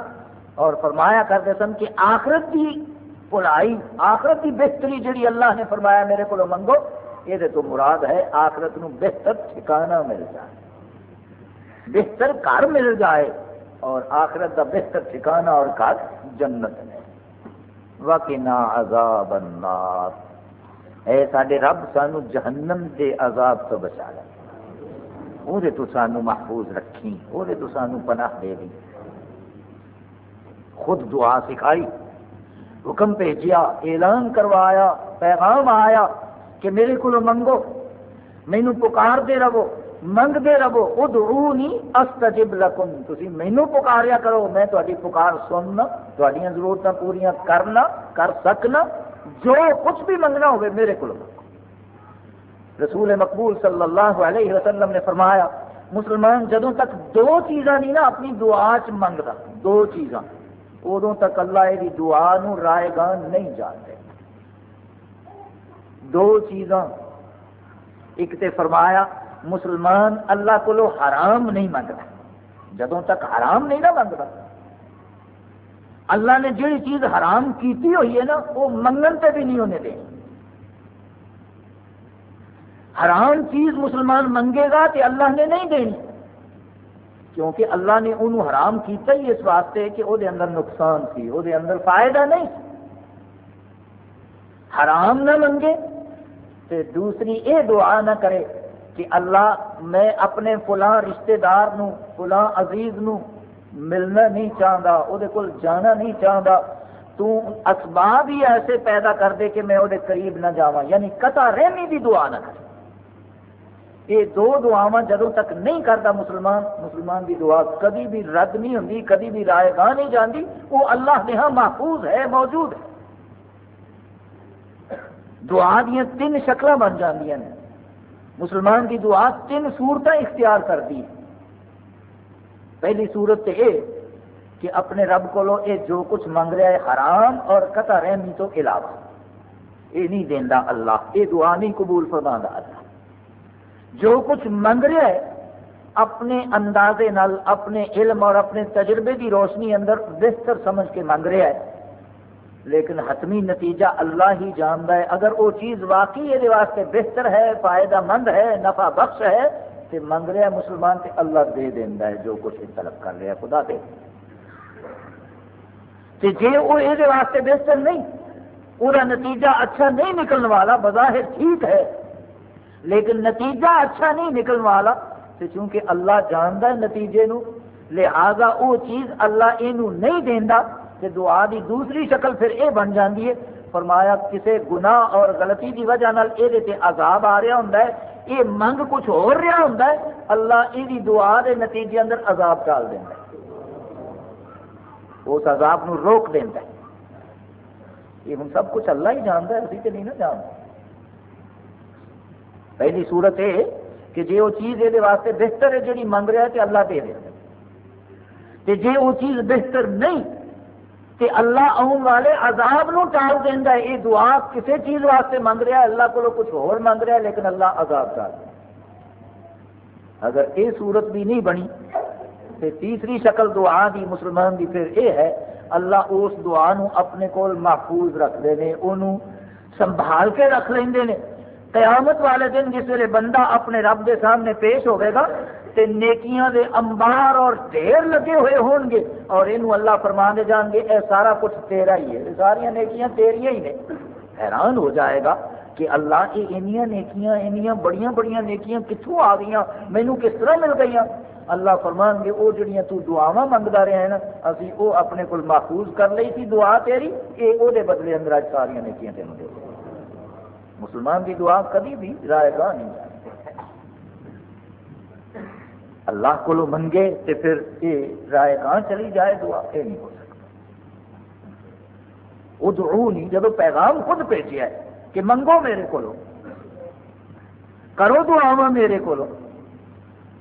اور فرمایا کرتے سن کہ آخرت کی بھلائی آخرت کی بہتری جڑی اللہ نے فرمایا میرے کو منگو، یہ تو مراد ہے آخرت نو بہتر ٹھکانا مل جائے۔ بہتر گھر مل جائے اور آخرت کا بہتر ٹھکانا اور گھر جنت ہے وکنا عذاب النار۔ اے سارے رب، سانو جہنم دے عذاب تو بچا لے۔ وہ تو سانو محفوظ رکھی وہ تو سانو پناہ دے دی خود دعا سکھائی حکم بھیجیا، اعلان کروایا، پیغام آیا کہ میرے کو منگو مینو پکار دے رہو منگ دے رہو، ادعونی استجب لکم۔ تسی مینو پکاریا کرو، میں تہاڈی پکار سننا تہاڈیاں ضرورتاں پوریاں کرنا، کر سکنا، جو کچھ بھی منگنا ہوئے میرے کو رسول مقبول صلی اللہ علیہ وسلم نے فرمایا، مسلمان جدوں تک دو چیزاں نہیں نا، اپنی دعا چ منگتا، دو چیزاں۔ ادو تک اللہ یہ دعا نو رائے گان نہیں جانتے۔ دو چیزاں۔ ایک تے فرمایا، مسلمان اللہ کو حرام نہیں منگتا۔ جدوں تک حرام نہیں نہ منگتا۔ اللہ نے جہی چیز حرام کیتی ہوئی ہے نا، وہ منگن تے بھی نہیں انہیں دے حرام چیز مسلمان منگے گا تو اللہ نے نہیں دینی۔ کیونکہ اللہ نے انہوں حرام کیتا ہی اس واسطے کہ وہ اندر نقصان سی وہ اندر فائدہ نہیں۔ حرام نہ منگے تو دوسری یہ دعا نہ کرے کہ اللہ میں اپنے فلاں رشتہ دار نو فلاں عزیز نو ملنا نہیں چاہتا وہ جانا نہیں چاہتا تو اسباب ہی ایسے پیدا کر دے کہ میں وہ قریب نہ جاواں یعنی قطع رحمی بھی دعا نہ کرے۔ یہ دو دعاواں جدوں تک نہیں کرتا مسلمان مسلمان کی دعا کبھی بھی رد نہیں ہوتی کبھی بھی رائے گاہ نہیں جاتی وہ اللہ نے ہاں محفوظ ہے، موجود ہے۔ دعا دیا تین شکل بن جاندیاں ہیں مسلمان کی دعا تین صورت اختیار کرتی ہے۔ پہلی صورت یہ کہ اپنے رب کو یہ جو کچھ منگ رہا ہے حرام اور قطع رحمی تو علاوہ۔ یہ نہیں دینا اللہ یہ دعا نہیں قبول فرما اللہ۔ جو کچھ منگ رہا ہے اپنے اندازے نال، اپنے علم اور اپنے تجربے کی روشنی اندر بہتر سمجھ کے منگ رہا ہے لیکن حتمی نتیجہ اللہ ہی جانتا ہے۔ اگر وہ چیز واقعی یہ واسطے بہتر ہے، فائدہ مند ہے، نفع بخش ہے تو منگ رہا ہے مسلمان سے اللہ دے دینا ہے جو کچھ طلب کر رہا ہے خدا دے۔ جی وہ یہ واسطے بہتر نہیں، پورا نتیجہ اچھا نہیں نکلنے والا، بظاہر ٹھیک ہے۔ لیکن نتیجہ اچھا نہیں نکلنے والا، تو چونکہ اللہ جانتا ہے نتیجے نو، لہذا وہ چیز اللہ یہ نہیں دینا کہ دعا دی دوسری شکل پھر یہ بن جاتی ہے۔ فرمایا کسی گناہ اور غلطی کی وجہ یہ عذاب آ رہا ہوں یہ منگ کچھ ہو رہا ہوں اللہ یہ دعا دے نتیجے اندر عذاب ڈال دینا اس عذاب نو روک دینا یہ ہوں سب کچھ اللہ ہی جانتا ہے، اسی تو نہیں نا جانتا۔ پہلی صورت یہ کہ جی وہ چیز یہ واسطے بہتر ہے جی منگ رہا ہے تو اللہ دے دے۔ جی وہ چیز بہتر نہیں کہ اللہ آن والے عذاب نو ٹال دینا ہے، یہ دعا کسی چیز واسطے منگ رہا ہے، اللہ کو کچھ اور منگ رہا ہے، لیکن اللہ عذاب ٹال اگر یہ صورت بھی نہیں بنی تو تیسری شکل دعا دی مسلمان دی پھر یہ ہے، اللہ اس دعا نو اپنے کول محفوظ رکھتے ہیں انہوں سنبھال کے رکھ لیں قیامت والے دن جس ویلے بندہ اپنے رب کے سامنے پیش ہوئے گا، تے نیکیاں دے انبار اور ڈھیر لگے ہوئے ہون گے اور یہ اللہ فرما دے جان گے، اے سارا کچھ تیرا ہی ہے سارا نیکیاں تیریاں ہی نے۔ حیران ہو جائے گا کہ اللہ یہ انیاں نیکیاں انیاں بڑیاں بڑیاں نیکیاں کتوں آ گئی مینو کس طرح مل گئی اللہ فرمان گے وہ جڑیاں تو دعاواں منگتا رہا ہے نا، اسی وہ اپنے کو محفوظ کر لی تھی دعا تیری یہ وہ بدلے اندر اج سارا نیکیاں تینوں دے۔ مسلمان کی دعا کبھی بھی رائے گاہ نہیں جائے۔ اللہ کو منگے تو پھر یہ رائے گاہ چلی جائے، دعا یہ نہیں ہو سکتا وہ نہیں جب پیغام خود بھیجا ہے کہ منگو میرے کو کرو دعا میرے کو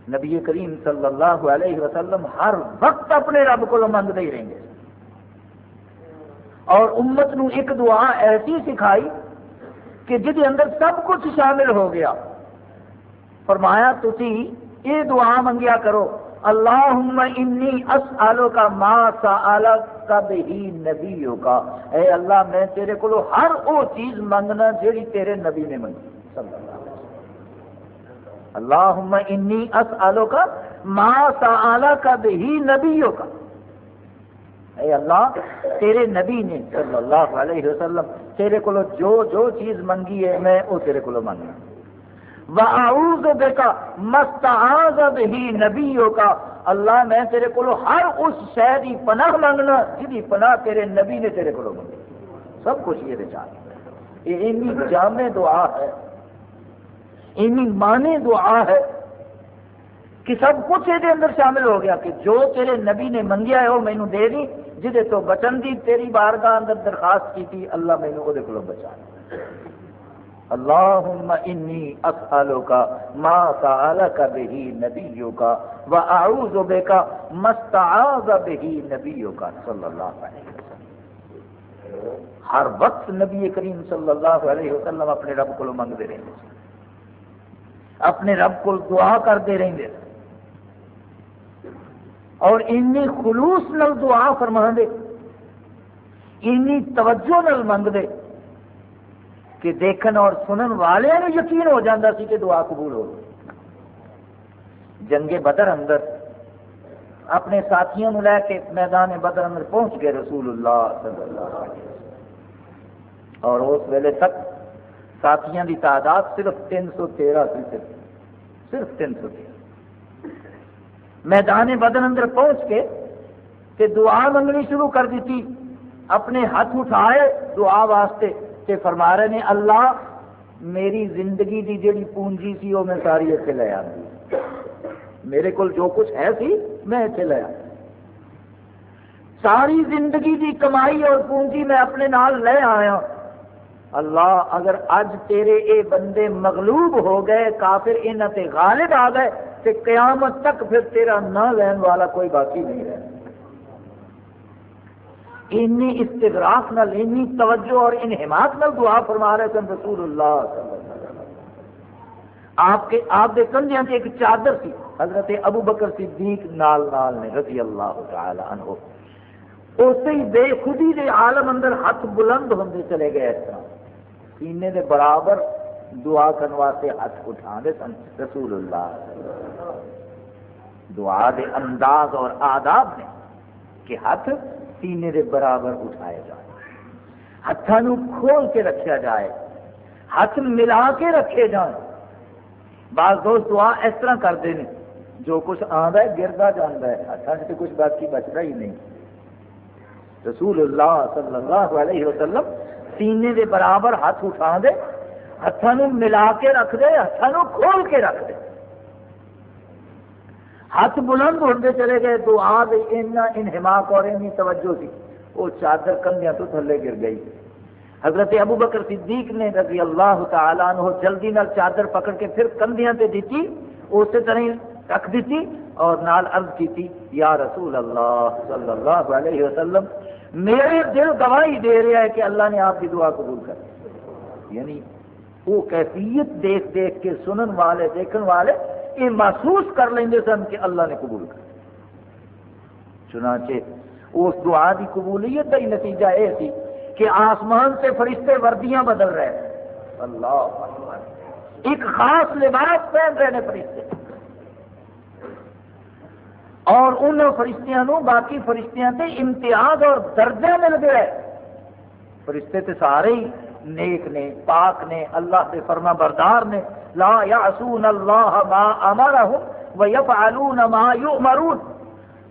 نبی کریم صلی اللہ علیہ وسلم ہر وقت اپنے رب کو منگتے ہی رہیں گے۔ اور امت نو ایک دعا ایسی سکھائی کہ جہد اندر سب کچھ شامل ہو گیا۔ فرمایا تھی یہ دعا منگیا کرو۔ اللہ انی اسالو کا ما سا کا بہی نبیوں کا اے اللہ، میں تیرے کو ہر وہ چیز منگنا جیڑی تیرے نبی نے منگی۔ صلی اللہ انی اسالو کا ما سا کا بہی نبیوں کا اے اللہ، تیرے نبی نے صلی اللہ علیہ وسلم تیرے کو جو جو چیز منگی ہے، میں وہ تیرے کو منگنا وَأَعُوذُ بِكَ مَسْتَعَاذَ بِهِ نَبِيُّكَ اللہ، میں تیرے کو ہر اس شہ کی پناہ منگنا جی پناہ تیرے نبی نے تیرے کو منگی۔ سب کچھ یہ چاہ یہ اینی جامع دعا ہے۔ اینی مانے دعا ہے کہ سب کچھ یہ اندر شامل ہو گیا کہ جو تیرے نبی نے منگیا ہے، وہ مینو دے دی۔ جہے تو بچن دی تیری بارگاہ اندر درخواست کی تھی، اللہ مینو وہ بچا اللہم انی اسألوکا ما سألک بہی نبیوکا و اعوذ بکا مستعاذ بہی نبیوکا صلی اللہ علیہ وسلم۔ ہر وقت نبی کریم صلی اللہ علیہ وسلم اپنے رب کو منگتے رہتے اپنے رب کو دعا کرتے رہتے اور اینی خلوص نل دعا فرما دے اینی توجہ نل منگ دے کہ دیکھن اور سنن والے یقین ہو جاتا سی کہ دعا قبول ہو۔ جنگ بدر اندر اپنے ساتھیوں لے کے میدان بدر اندر پہنچ گئے رسول اللہ صلی اللہ علیہ وسلم۔ اور اس ویلے تک ساتھیوں کی تعداد صرف تین سو تیرہ سی صرف تین سو تیرہ۔ میدان بدر اندر پہنچ کے کہ دعا منگنی شروع کر دیتی اپنے ہاتھ اٹھائے دعا واسطے تے فرما رہے ہیں اللہ میری زندگی دی جڑی پونجی سی وہ میں ساری اتنے لے آئی میرے کو جو کچھ ہے سی میں اتنے لے آئی ساری زندگی دی کمائی اور پونجی میں اپنے نال لے آیا۔ اللہ اگر اج تیرے اے بندے مغلوب ہو گئے، کافر انہوں تے غالب آ گئے تے قیامت تک پھر تیرا نہ لین والا کوئی باقی نہیں رہے۔ اینی استغراق نال اینی توجہ اور انہمات نال دعا فرما رہے سن رسول اللہ صلی اللہ علیہ وسلم۔ آپ کے آپ کے کندھیاں سے ایک چادر سی، حضرت ابو بکر صدیق نال نال نے، رضی اللہ تعالی عنہ۔ اسی بے خودی دے عالم اندر ہاتھ بلند ہوندے چلے گئے اس طرح۔ سینے دے برابر دعا کرنے واسطے ہاتھ اٹھا دے سن رسول اللہ صلی اللہ علیہ وسلم۔ دعا دے، انداز اور آداب نے کہ ہاتھ سینے دے برابر اٹھائے جائے ہاتھوں کھول کے رکھا جائے، ہاتھ ملا کے رکھے جائیں۔ بعض دوست دعا اس طرح کرتے ہیں، جو کچھ آتا ہے، گردا جانا ہے ہاتھوں سے کچھ باقی بچتا ہی نہیں۔ رسول اللہ صلی اللہ علیہ وسلم سینے دے برابر ہاتھ اٹھا دے ہاتھوں ملا کے رکھ دے ہاتھوں کھول کے رکھ دے۔ ہاتھ بلند ہوتے چلے گئے تو آج انہماق اور اینی توجہ تھی وہ چادر کندھیاں تو تھلے گر گئی۔ حضرت ابو بکر صدیق نے رضی اللہ تعالیٰ عنہ جلدی نال چادر پکڑ کے پھر کندھیاں تے دیتی، اسی طرح رکھ دیتی اور نال عرض کی تھی یا رسول اللہ صلی اللہ علیہ وسلم، میرے دل گواہی دے رہا ہے کہ اللہ نے آپ کی دعا قبول کر یعنی وہ کیفیت دیکھ دیکھ کے سنن والے، دیکھن والے یہ محسوس کر لیں سن کہ اللہ نے قبول کر چنانچہ اس دعا کی قبولیت کا ہی نتیجہ یہ تھی کہ آسمان سے فرشتے وردیاں بدل رہے ہیں۔ اللہ ایک خاص لباس پہن رہے ہیں فرشتے۔ اور ان فرشتیاں نو باقی فرشتیاں تے امتیاز اور درجہ مل گئے فرشتے تے سارے ہی نیک نے، پاک نے، اللہ کے فرما بردار نے، لا یعصون اللہ ما امرہم ویفعلون ما یؤمرون۔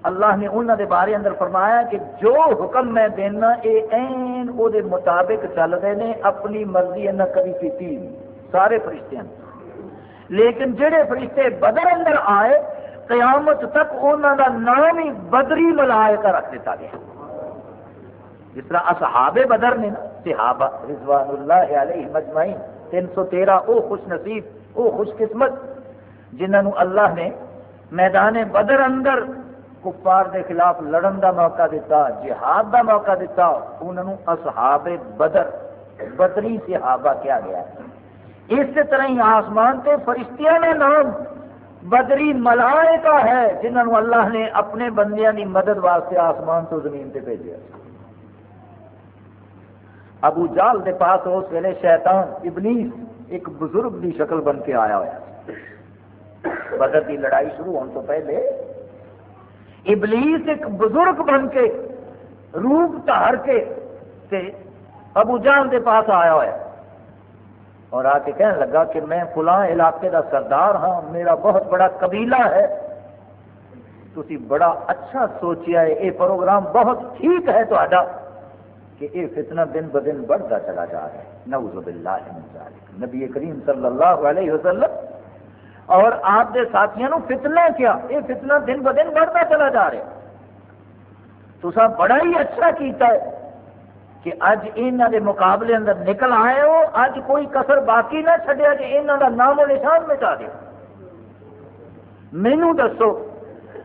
اللہ نے انہوں دے بارے اندر فرمایا کہ جو حکم میں دینا، اے این او دے مطابق چل رہے نے، اپنی مرضی نہ کبھی کیتی سارے فرشتے ہیں۔ لیکن جڑے فرشتے بدر اندر آئے، قیامت تک انہوں دا نام ہی بدری ملائکہ رکھ دیتا گیا۔ جس طرح اصحاب بدر نے نا، صحابہ رضوان اللہ علیہ مجمعین، تین سو تیرہ، او خوش نصیب، او خوش قسمت، جنہوں اللہ نے میدان بدر اندر کفار دے خلاف لڑن دا موقع دیتا جہاد دا موقع دیتا انہوں اصحاب بدر، بدری صحابہ کیا گیا ہے۔ اس طرح ہی آسمان تے فرشتیاں نے نام بدری ملائکہ ہے، جنہوں اللہ نے اپنے بندیاں کی مدد واسطے آسمان تو زمین تے بھیجا ابو جال دے پاس اس ویلے شیطان، ابلیس ایک بزرگ دی شکل بن کے آیا ہوا بدر کی لڑائی شروع ہونے تو پہلے ابلیس ایک بزرگ بن کے، روپ دھار کے تے ابو جان دے پاس آیا ہوا اور آ کے کہنے لگا کہ میں فلاں علاقے دا سردار ہاں میرا بہت بڑا قبیلہ ہے۔ تھی بڑا اچھا سوچیا ہے یہ پروگرام بہت ٹھیک ہے تو کہ یہ فتنہ دن ب دن بڑھتا چلا جا رہا ہے۔ نعوذ باللہ من ذالک۔ نبی کریم صلی اللہ علیہ وسلم اور آپ کے ساتھیوں فتنہ کیا؟ یہ فتنہ دن ب دن بڑھتا چلا جا رہا تو سب بڑا ہی اچھا کیتا ہے کہ اج یہاں کے مقابلے اندر نکل آئے ہو اج کوئی کسر باقی نہ چڈیا کہ یہاں کا نام و نشان مٹا دو مینو دسو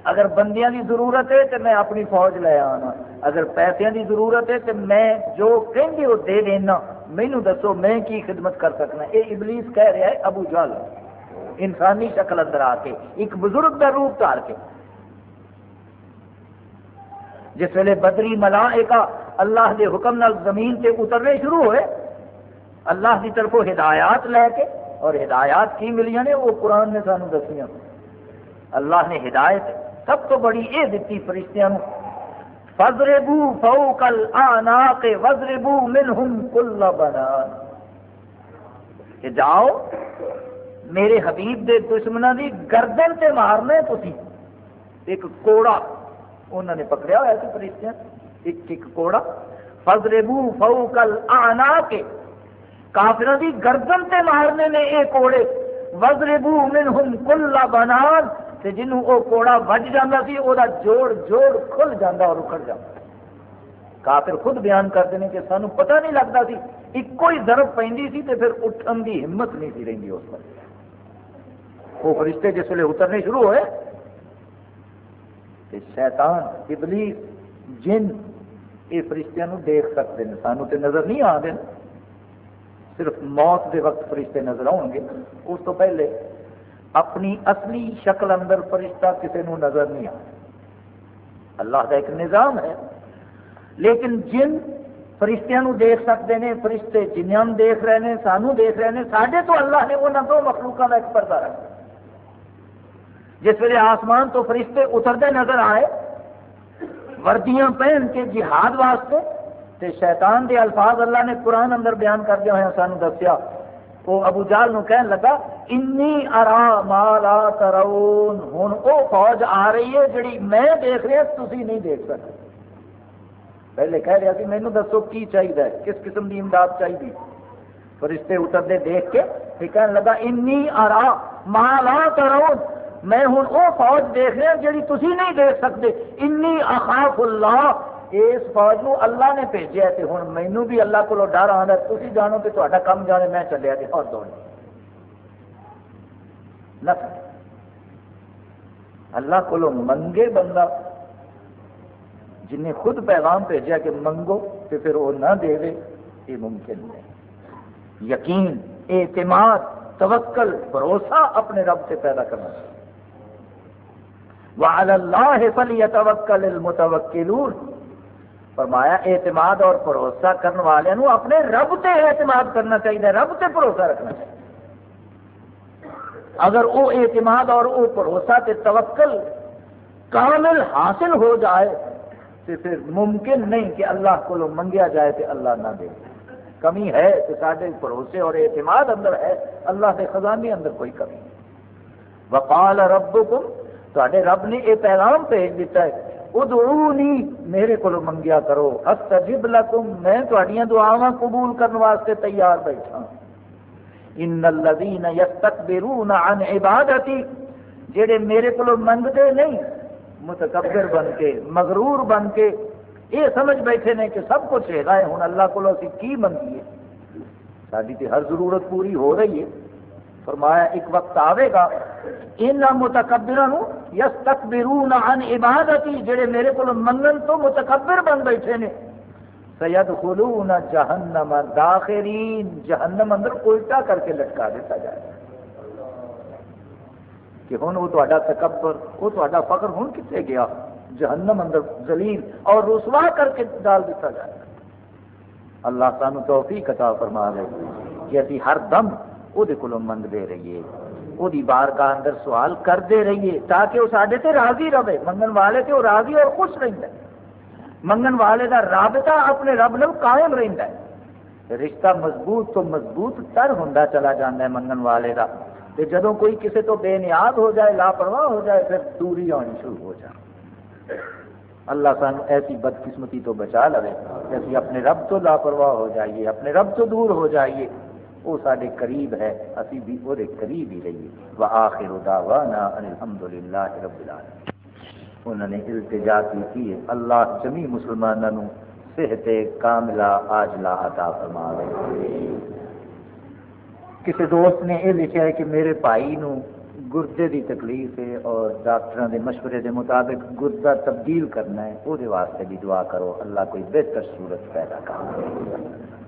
اگر بندیاں دی ضرورت ہے تو میں اپنی فوج لے آنا۔ اگر پیسے دی ضرورت ہے تو میں جو کہیں وہ دے دینا۔ مینو دسو میں کی خدمت کر سکنا۔ یہ ابلیس کہہ رہا ہے ابو جال انسانی شکل اندر آ کے، ایک بزرگ کا روپ دار کے۔ جس ویلے بدری ملا اللہ کے حکم نال زمین سے اترنے شروع ہوئے، اللہ کی طرف ہدایات لے کے، اور ہدایات کی ملیاں نے؟ وہ قرآن نے سانو دسیاں۔ اللہ نے ہدایت سب تو بڑی یہ دیتی فرشتیاں فضربو فوق الاناق وضربو منہم کل بنان۔ کہ جاؤ، میرے حبیب دے دشمنوں دی گردن تے مارنے تھی ایک کوڑا انہوں نے پکڑیا ہوا سی فرشتیاں۔ ایک ایک کوڑا۔ فضربو فوق الاناق کافروں دی گردن تے مارنے نے اے کوڑے۔ وضربو منہم کل بنان۔ تے جنہوں او کوڑا وج جانا سی، او دا جوڑ جوڑ کھل جانا اور اکھڑ جانا کافر خود بیان کرتے ہیں کہ سانو پتہ نہیں لگتا سی ایک کوئی ضرب پہنی سی تے پھر اٹھن دی ہمت نہیں سی رہی اس پر۔ وہ فرشتے جس ویلے اترنے شروع ہوئے، تے شیطان، ابلیس، جن، یہ فرشتیاں نو دیکھ سکتے ہیں۔ سانو تے نظر نہیں آتے صرف موت دے وقت فرشتے نظر آؤ گے اس تو پہلے اپنی اصلی شکل اندر فرشتہ کسی نو نظر نہیں آ اللہ کا ایک نظام ہے۔ لیکن جن فرشتیاں نو دیکھ سکتے ہیں فرشتے جنیا دیکھ رہے ہیں سانو دیکھ رہے ہیں سارے تو اللہ نے انہوں دو مخلوقوں کا ایک پردہ رکھا جس ویلے آسمان تو فرشتے اترتے نظر آئے، وردیاں پہن کے جہاد واسطے، تے شیطان دے الفاظ اللہ نے قرآن اندر بیان کر دیا ہوا سانو دسیا۔ وہ ابو جال نو کہن لگا انی ارا مالا ترون. ہوں وہ فوج آ رہی ہے جڑی میں دیکھ رہا تھی نہیں دیکھ سکتے۔ پہلے کہہ رہا کہ مینو دسو کی چاہیے کس قسم کی امداد چاہیے فرشتے اترتے دیکھ کے پھر کہنے لگا انی ارا مالا ترون. میں ہوں وہ فوج دیکھ رہا جی تھی نہیں دیکھ سکتے۔ انی اخاف اللہ اس فوج نو اللہ نے بھیجا تو ہوں مینو بھی اللہ کو ڈر آتا تھی جانو کہ تا کم جانے میں چلیا کہ اور دوڑ اللہ کو منگے بندہ جن خود پیغام بھیجا کہ منگو تو پھر وہ نہ دے یہ ممکن نہیں۔ یقین، اعتماد، توکل، بھروسہ اپنے رب سے پیدا کرنا۔ چاہیے وعلى الله فليتوكل المتوكلون فرمایا، اعتماد اور بھروسہ کرنے والوں اپنے رب تے اعتماد کرنا چاہیے، رب تے بھروسہ رکھنا چاہیے۔ اگر وہ اعتماد اور وہ بھروسہ تے توکل کامل حاصل ہو جائے تو پھر ممکن نہیں کہ اللہ کو منگیا جائے تو اللہ نہ دے۔ کمی ہے تو سارے بھروسے اور اعتماد اندر ہے، اللہ کے خزانے اندر کوئی کمی۔ نہیں وقال ربکم تے رب نے یہ پیغام بھیج دیتا ہے ادعونی، میرے کو منگیا کرو۔ استجب لکم، میں تھوڑیاں دعاواں قبول کرنے واسطے تیار بیٹھا۔ ان الذین یستکبرون عن عبادتی، جڑے میرے کو منگتے نہیں، متکبر بن کے، مغرور بن کے، یہ سمجھ بیٹھے نے کہ سب کچھ ہے۔ ہوں اللہ کو کی منگیے؟ ساری تو ہر ضرورت پوری ہو رہی ہے۔ فرمایا، ایک وقت آئے گا ان متکبر یس تکبرون عن عبادتی، جڑے میرے کو منگن تو متکبر بن بیٹھے نے۔ سید خلون جہنم داخرین جہنم اندر الٹا کر کے لٹکا دیتا جائے گا۔ کہ ہوں وہ تکبر، وہ تا فخر ہوں کتنے گیا؟ جہنم اندر زلیل اور رسوا کر کے ڈال دیتا جائے گا۔ اللہ سانو توفیق عطا فرما دے کہ اسی ہر دم وہ منگتے رہیے وہ بارگاہ اندر سوال کرتے رہیے تاکہ وہ سارے سے راضی رہے منگن والے سے وہ راضی اور خوش رہتا ہے منگن والے کا رابطہ اپنے رب نل قائم رہتا ہے رشتہ مضبوط تو مضبوط تر ہوں چلا جاتا ہے منگن والے کا کہ جدو کوئی کسی تو بے نیاد ہو جائے لاپرواہ ہو جائے پھر دوری آنی شروع ہو جائے اللہ سان ایسی بدقسمتی تو بچا لے کہ اپنے رب تو لاپرواہ ہو جائیے اپنے رب تو دور ہو جائیے وہ سارے قریب ہے، اسی بھی وہ قریب ہی رہیے۔ وہ آخر دعوانا الحمد للہ رب العالمین۔ انہوں نے التجا کی ہے اللہ جمی مسلمانوں صحت کاملہ آجلا عطا فرما رہے کسی دوست نے یہ لکھا ہے کہ میرے بھائی نو گردے دی تکلیف ہے اور ڈاکٹر دے مشورے دے مطابق گردہ تبدیل کرنا ہے وہ واسطے بھی دعا کرو، اللہ کوئی بہتر صورت پیدا کر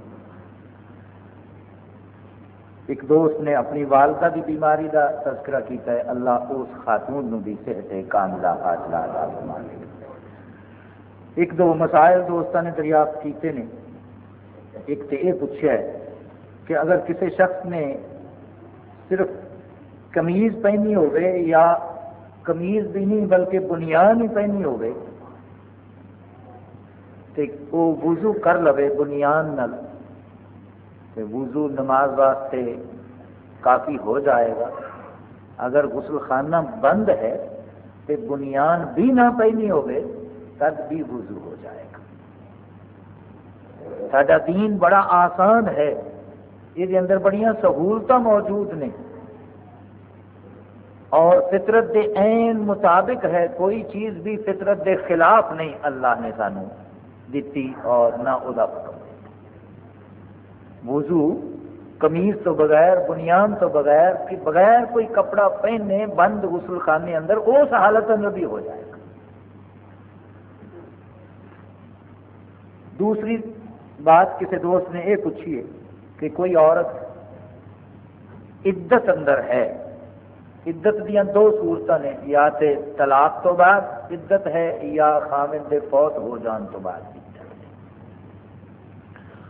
ایک دوست نے اپنی والدہ کی بیماری کا تذکرہ کیتا ہے، اللہ اس خاتون نو بھی صحت کاملہ حاصلہ عطا ایک دو مسائل دوستوں نے دریافت کیتے نے۔ ایک تو یہ پوچھا ہے کہ اگر کسی شخص نے صرف کمیز پہنی ہوگی یا کمیز بھی نہیں بلکہ بنیاد ہی پہنی ہوگی تو وہ وضو کر لو بنیاد نل وضو نماز واسطے کافی ہو جائے گا۔ اگر غسل خانہ بند ہے تو بنیاد بھی نہ پہنی ہوگی تب بھی وضو ہو جائے گا۔ سڈا دین بڑا آسان ہے۔ یہ اندر بڑی سہولت موجود نے۔ اور فطرت دے عین مطابق ہے، کوئی چیز بھی فطرت دے خلاف نہیں۔ اللہ نے سانو دیتی اور نہ وہ وضو کمیز تو بغیر بنیاد تو بغیر، کہ بغیر کوئی کپڑا پہننے بند غسل خانے اندر، اس حالت اندر بھی ہو جائے گا۔ دوسری بات کسی دوست نے یہ پوچھی ہے کہ کوئی عورت عدت اندر ہے، عدت دیا دو صورت نے یا تے طلاق تو بعد عدت ہے، یا خامد دے فوت ہو جان تو بعد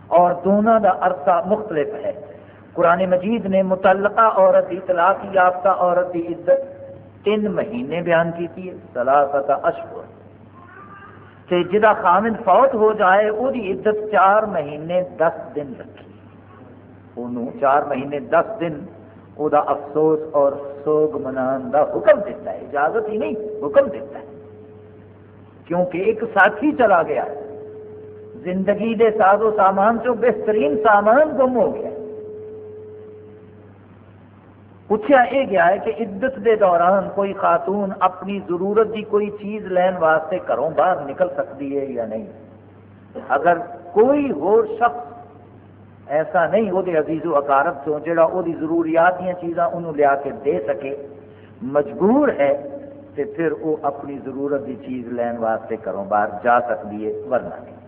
اور دونوں کا عرصہ مختلف ہے۔ قرآن مجید نے متعلقہ عورت کی طلاق یافتہ عورت کی عدت تین مہینے بیان کی سلاست اشور کہ جہاں خامد فوت ہو جائے وہ عدت چار مہینے دس دن رکھی۔ انہوں چار مہینے دس دن وہ افسوس اور سوگ منان دا حکم دیتا ہے۔ اجازت ہی نہیں، حکم دیتا ہے۔ کیونکہ ایک ساتھی چلا گیا۔ ہے زندگی دے ساز و سامان چو بہترین سامان گم ہو گیا پوچھا یہ گیا ہے کہ عدت دے دوران کوئی خاتون اپنی ضرورت دی کوئی چیز لین واسطے گھروں باہر نکل سکتی ہے یا نہیں؟ اگر کوئی ہو شخص ایسا نہیں وہ عزیز و اکارب تو جڑا وہ ضروریات دیا چیزاں انہوں لیا کے دے سکے، مجبور ہے تو پھر وہ اپنی ضرورت کی چیز لین واسطے کروں باہر جا سکتی ہے، ورنہ نہیں۔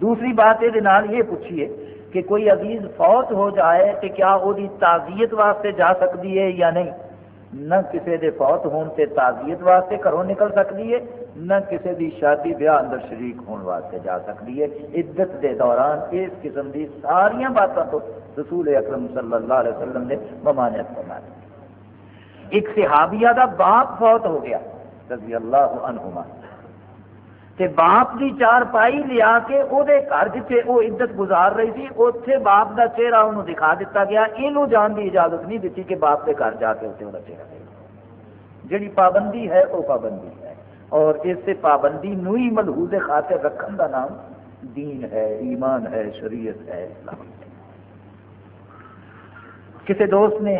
دوسری بات یہ پوچھیے کہ کوئی عزیز فوت ہو جائے کہ کیا وہ تعزیت واسطے جا سکتی ہے یا نہیں؟ نہ کسی دے فوت ہون سے تعزیت واسطے گھروں نکل سکتی ہے، نہ کسی دی شادی بیاہ اندر شریک ہونے واسطے جا سکتی ہے۔ عدت دے دوران اس قسم دی ساریا باتوں تو رسول اکرم صلی اللہ علیہ وسلم نے ممانعت فرما ایک صحابیہ دا باپ فوت ہو گیا، رضی اللہ عنہما۔ تے باپ دی چار پائی لیا کے او دے گھر جتھے او عزت گزار رہی تھی اوتھے باپ دا چہرہ انہوں دکھا دیتا گیا۔ اینو جان دی اجازت نہیں دیتی کہ باپ دے گھر جا کے اتنے وہ چہرہ دے جڑی پابندی ہے وہ پابندی ہے۔ اور اس سے پابندی نو ہی ملحوظ خاطر رکھن دا نام دین ہے، ایمان ہے، شریعت ہے، اسلام ہے۔ کسی دوست نے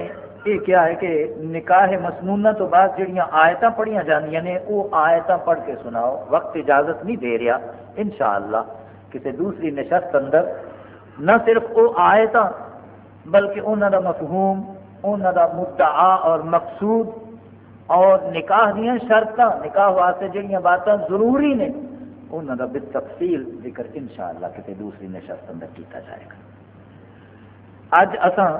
یہ کیا ہے کہ نکاح مسنونہ تو بعد جڑیاں آیتاں پڑھیاں جانیاں نے، وہ آیتاں پڑھ کے سناؤ، وقت اجازت نہیں دے رہا، انشاءاللہ کسی دوسری نشست اندر نہ صرف وہ آیتاں بلکہ انہوں کا مفہوم انہوں کا مدعا اور مقصود اور نکاح دیا شرط نکاح واسطے جہاں باتیں ضروری نے انہوں کا تفصیل ذکر ان شاء اللہ کسی دوسری نشست اندر کیا جائے گا۔ اج اساں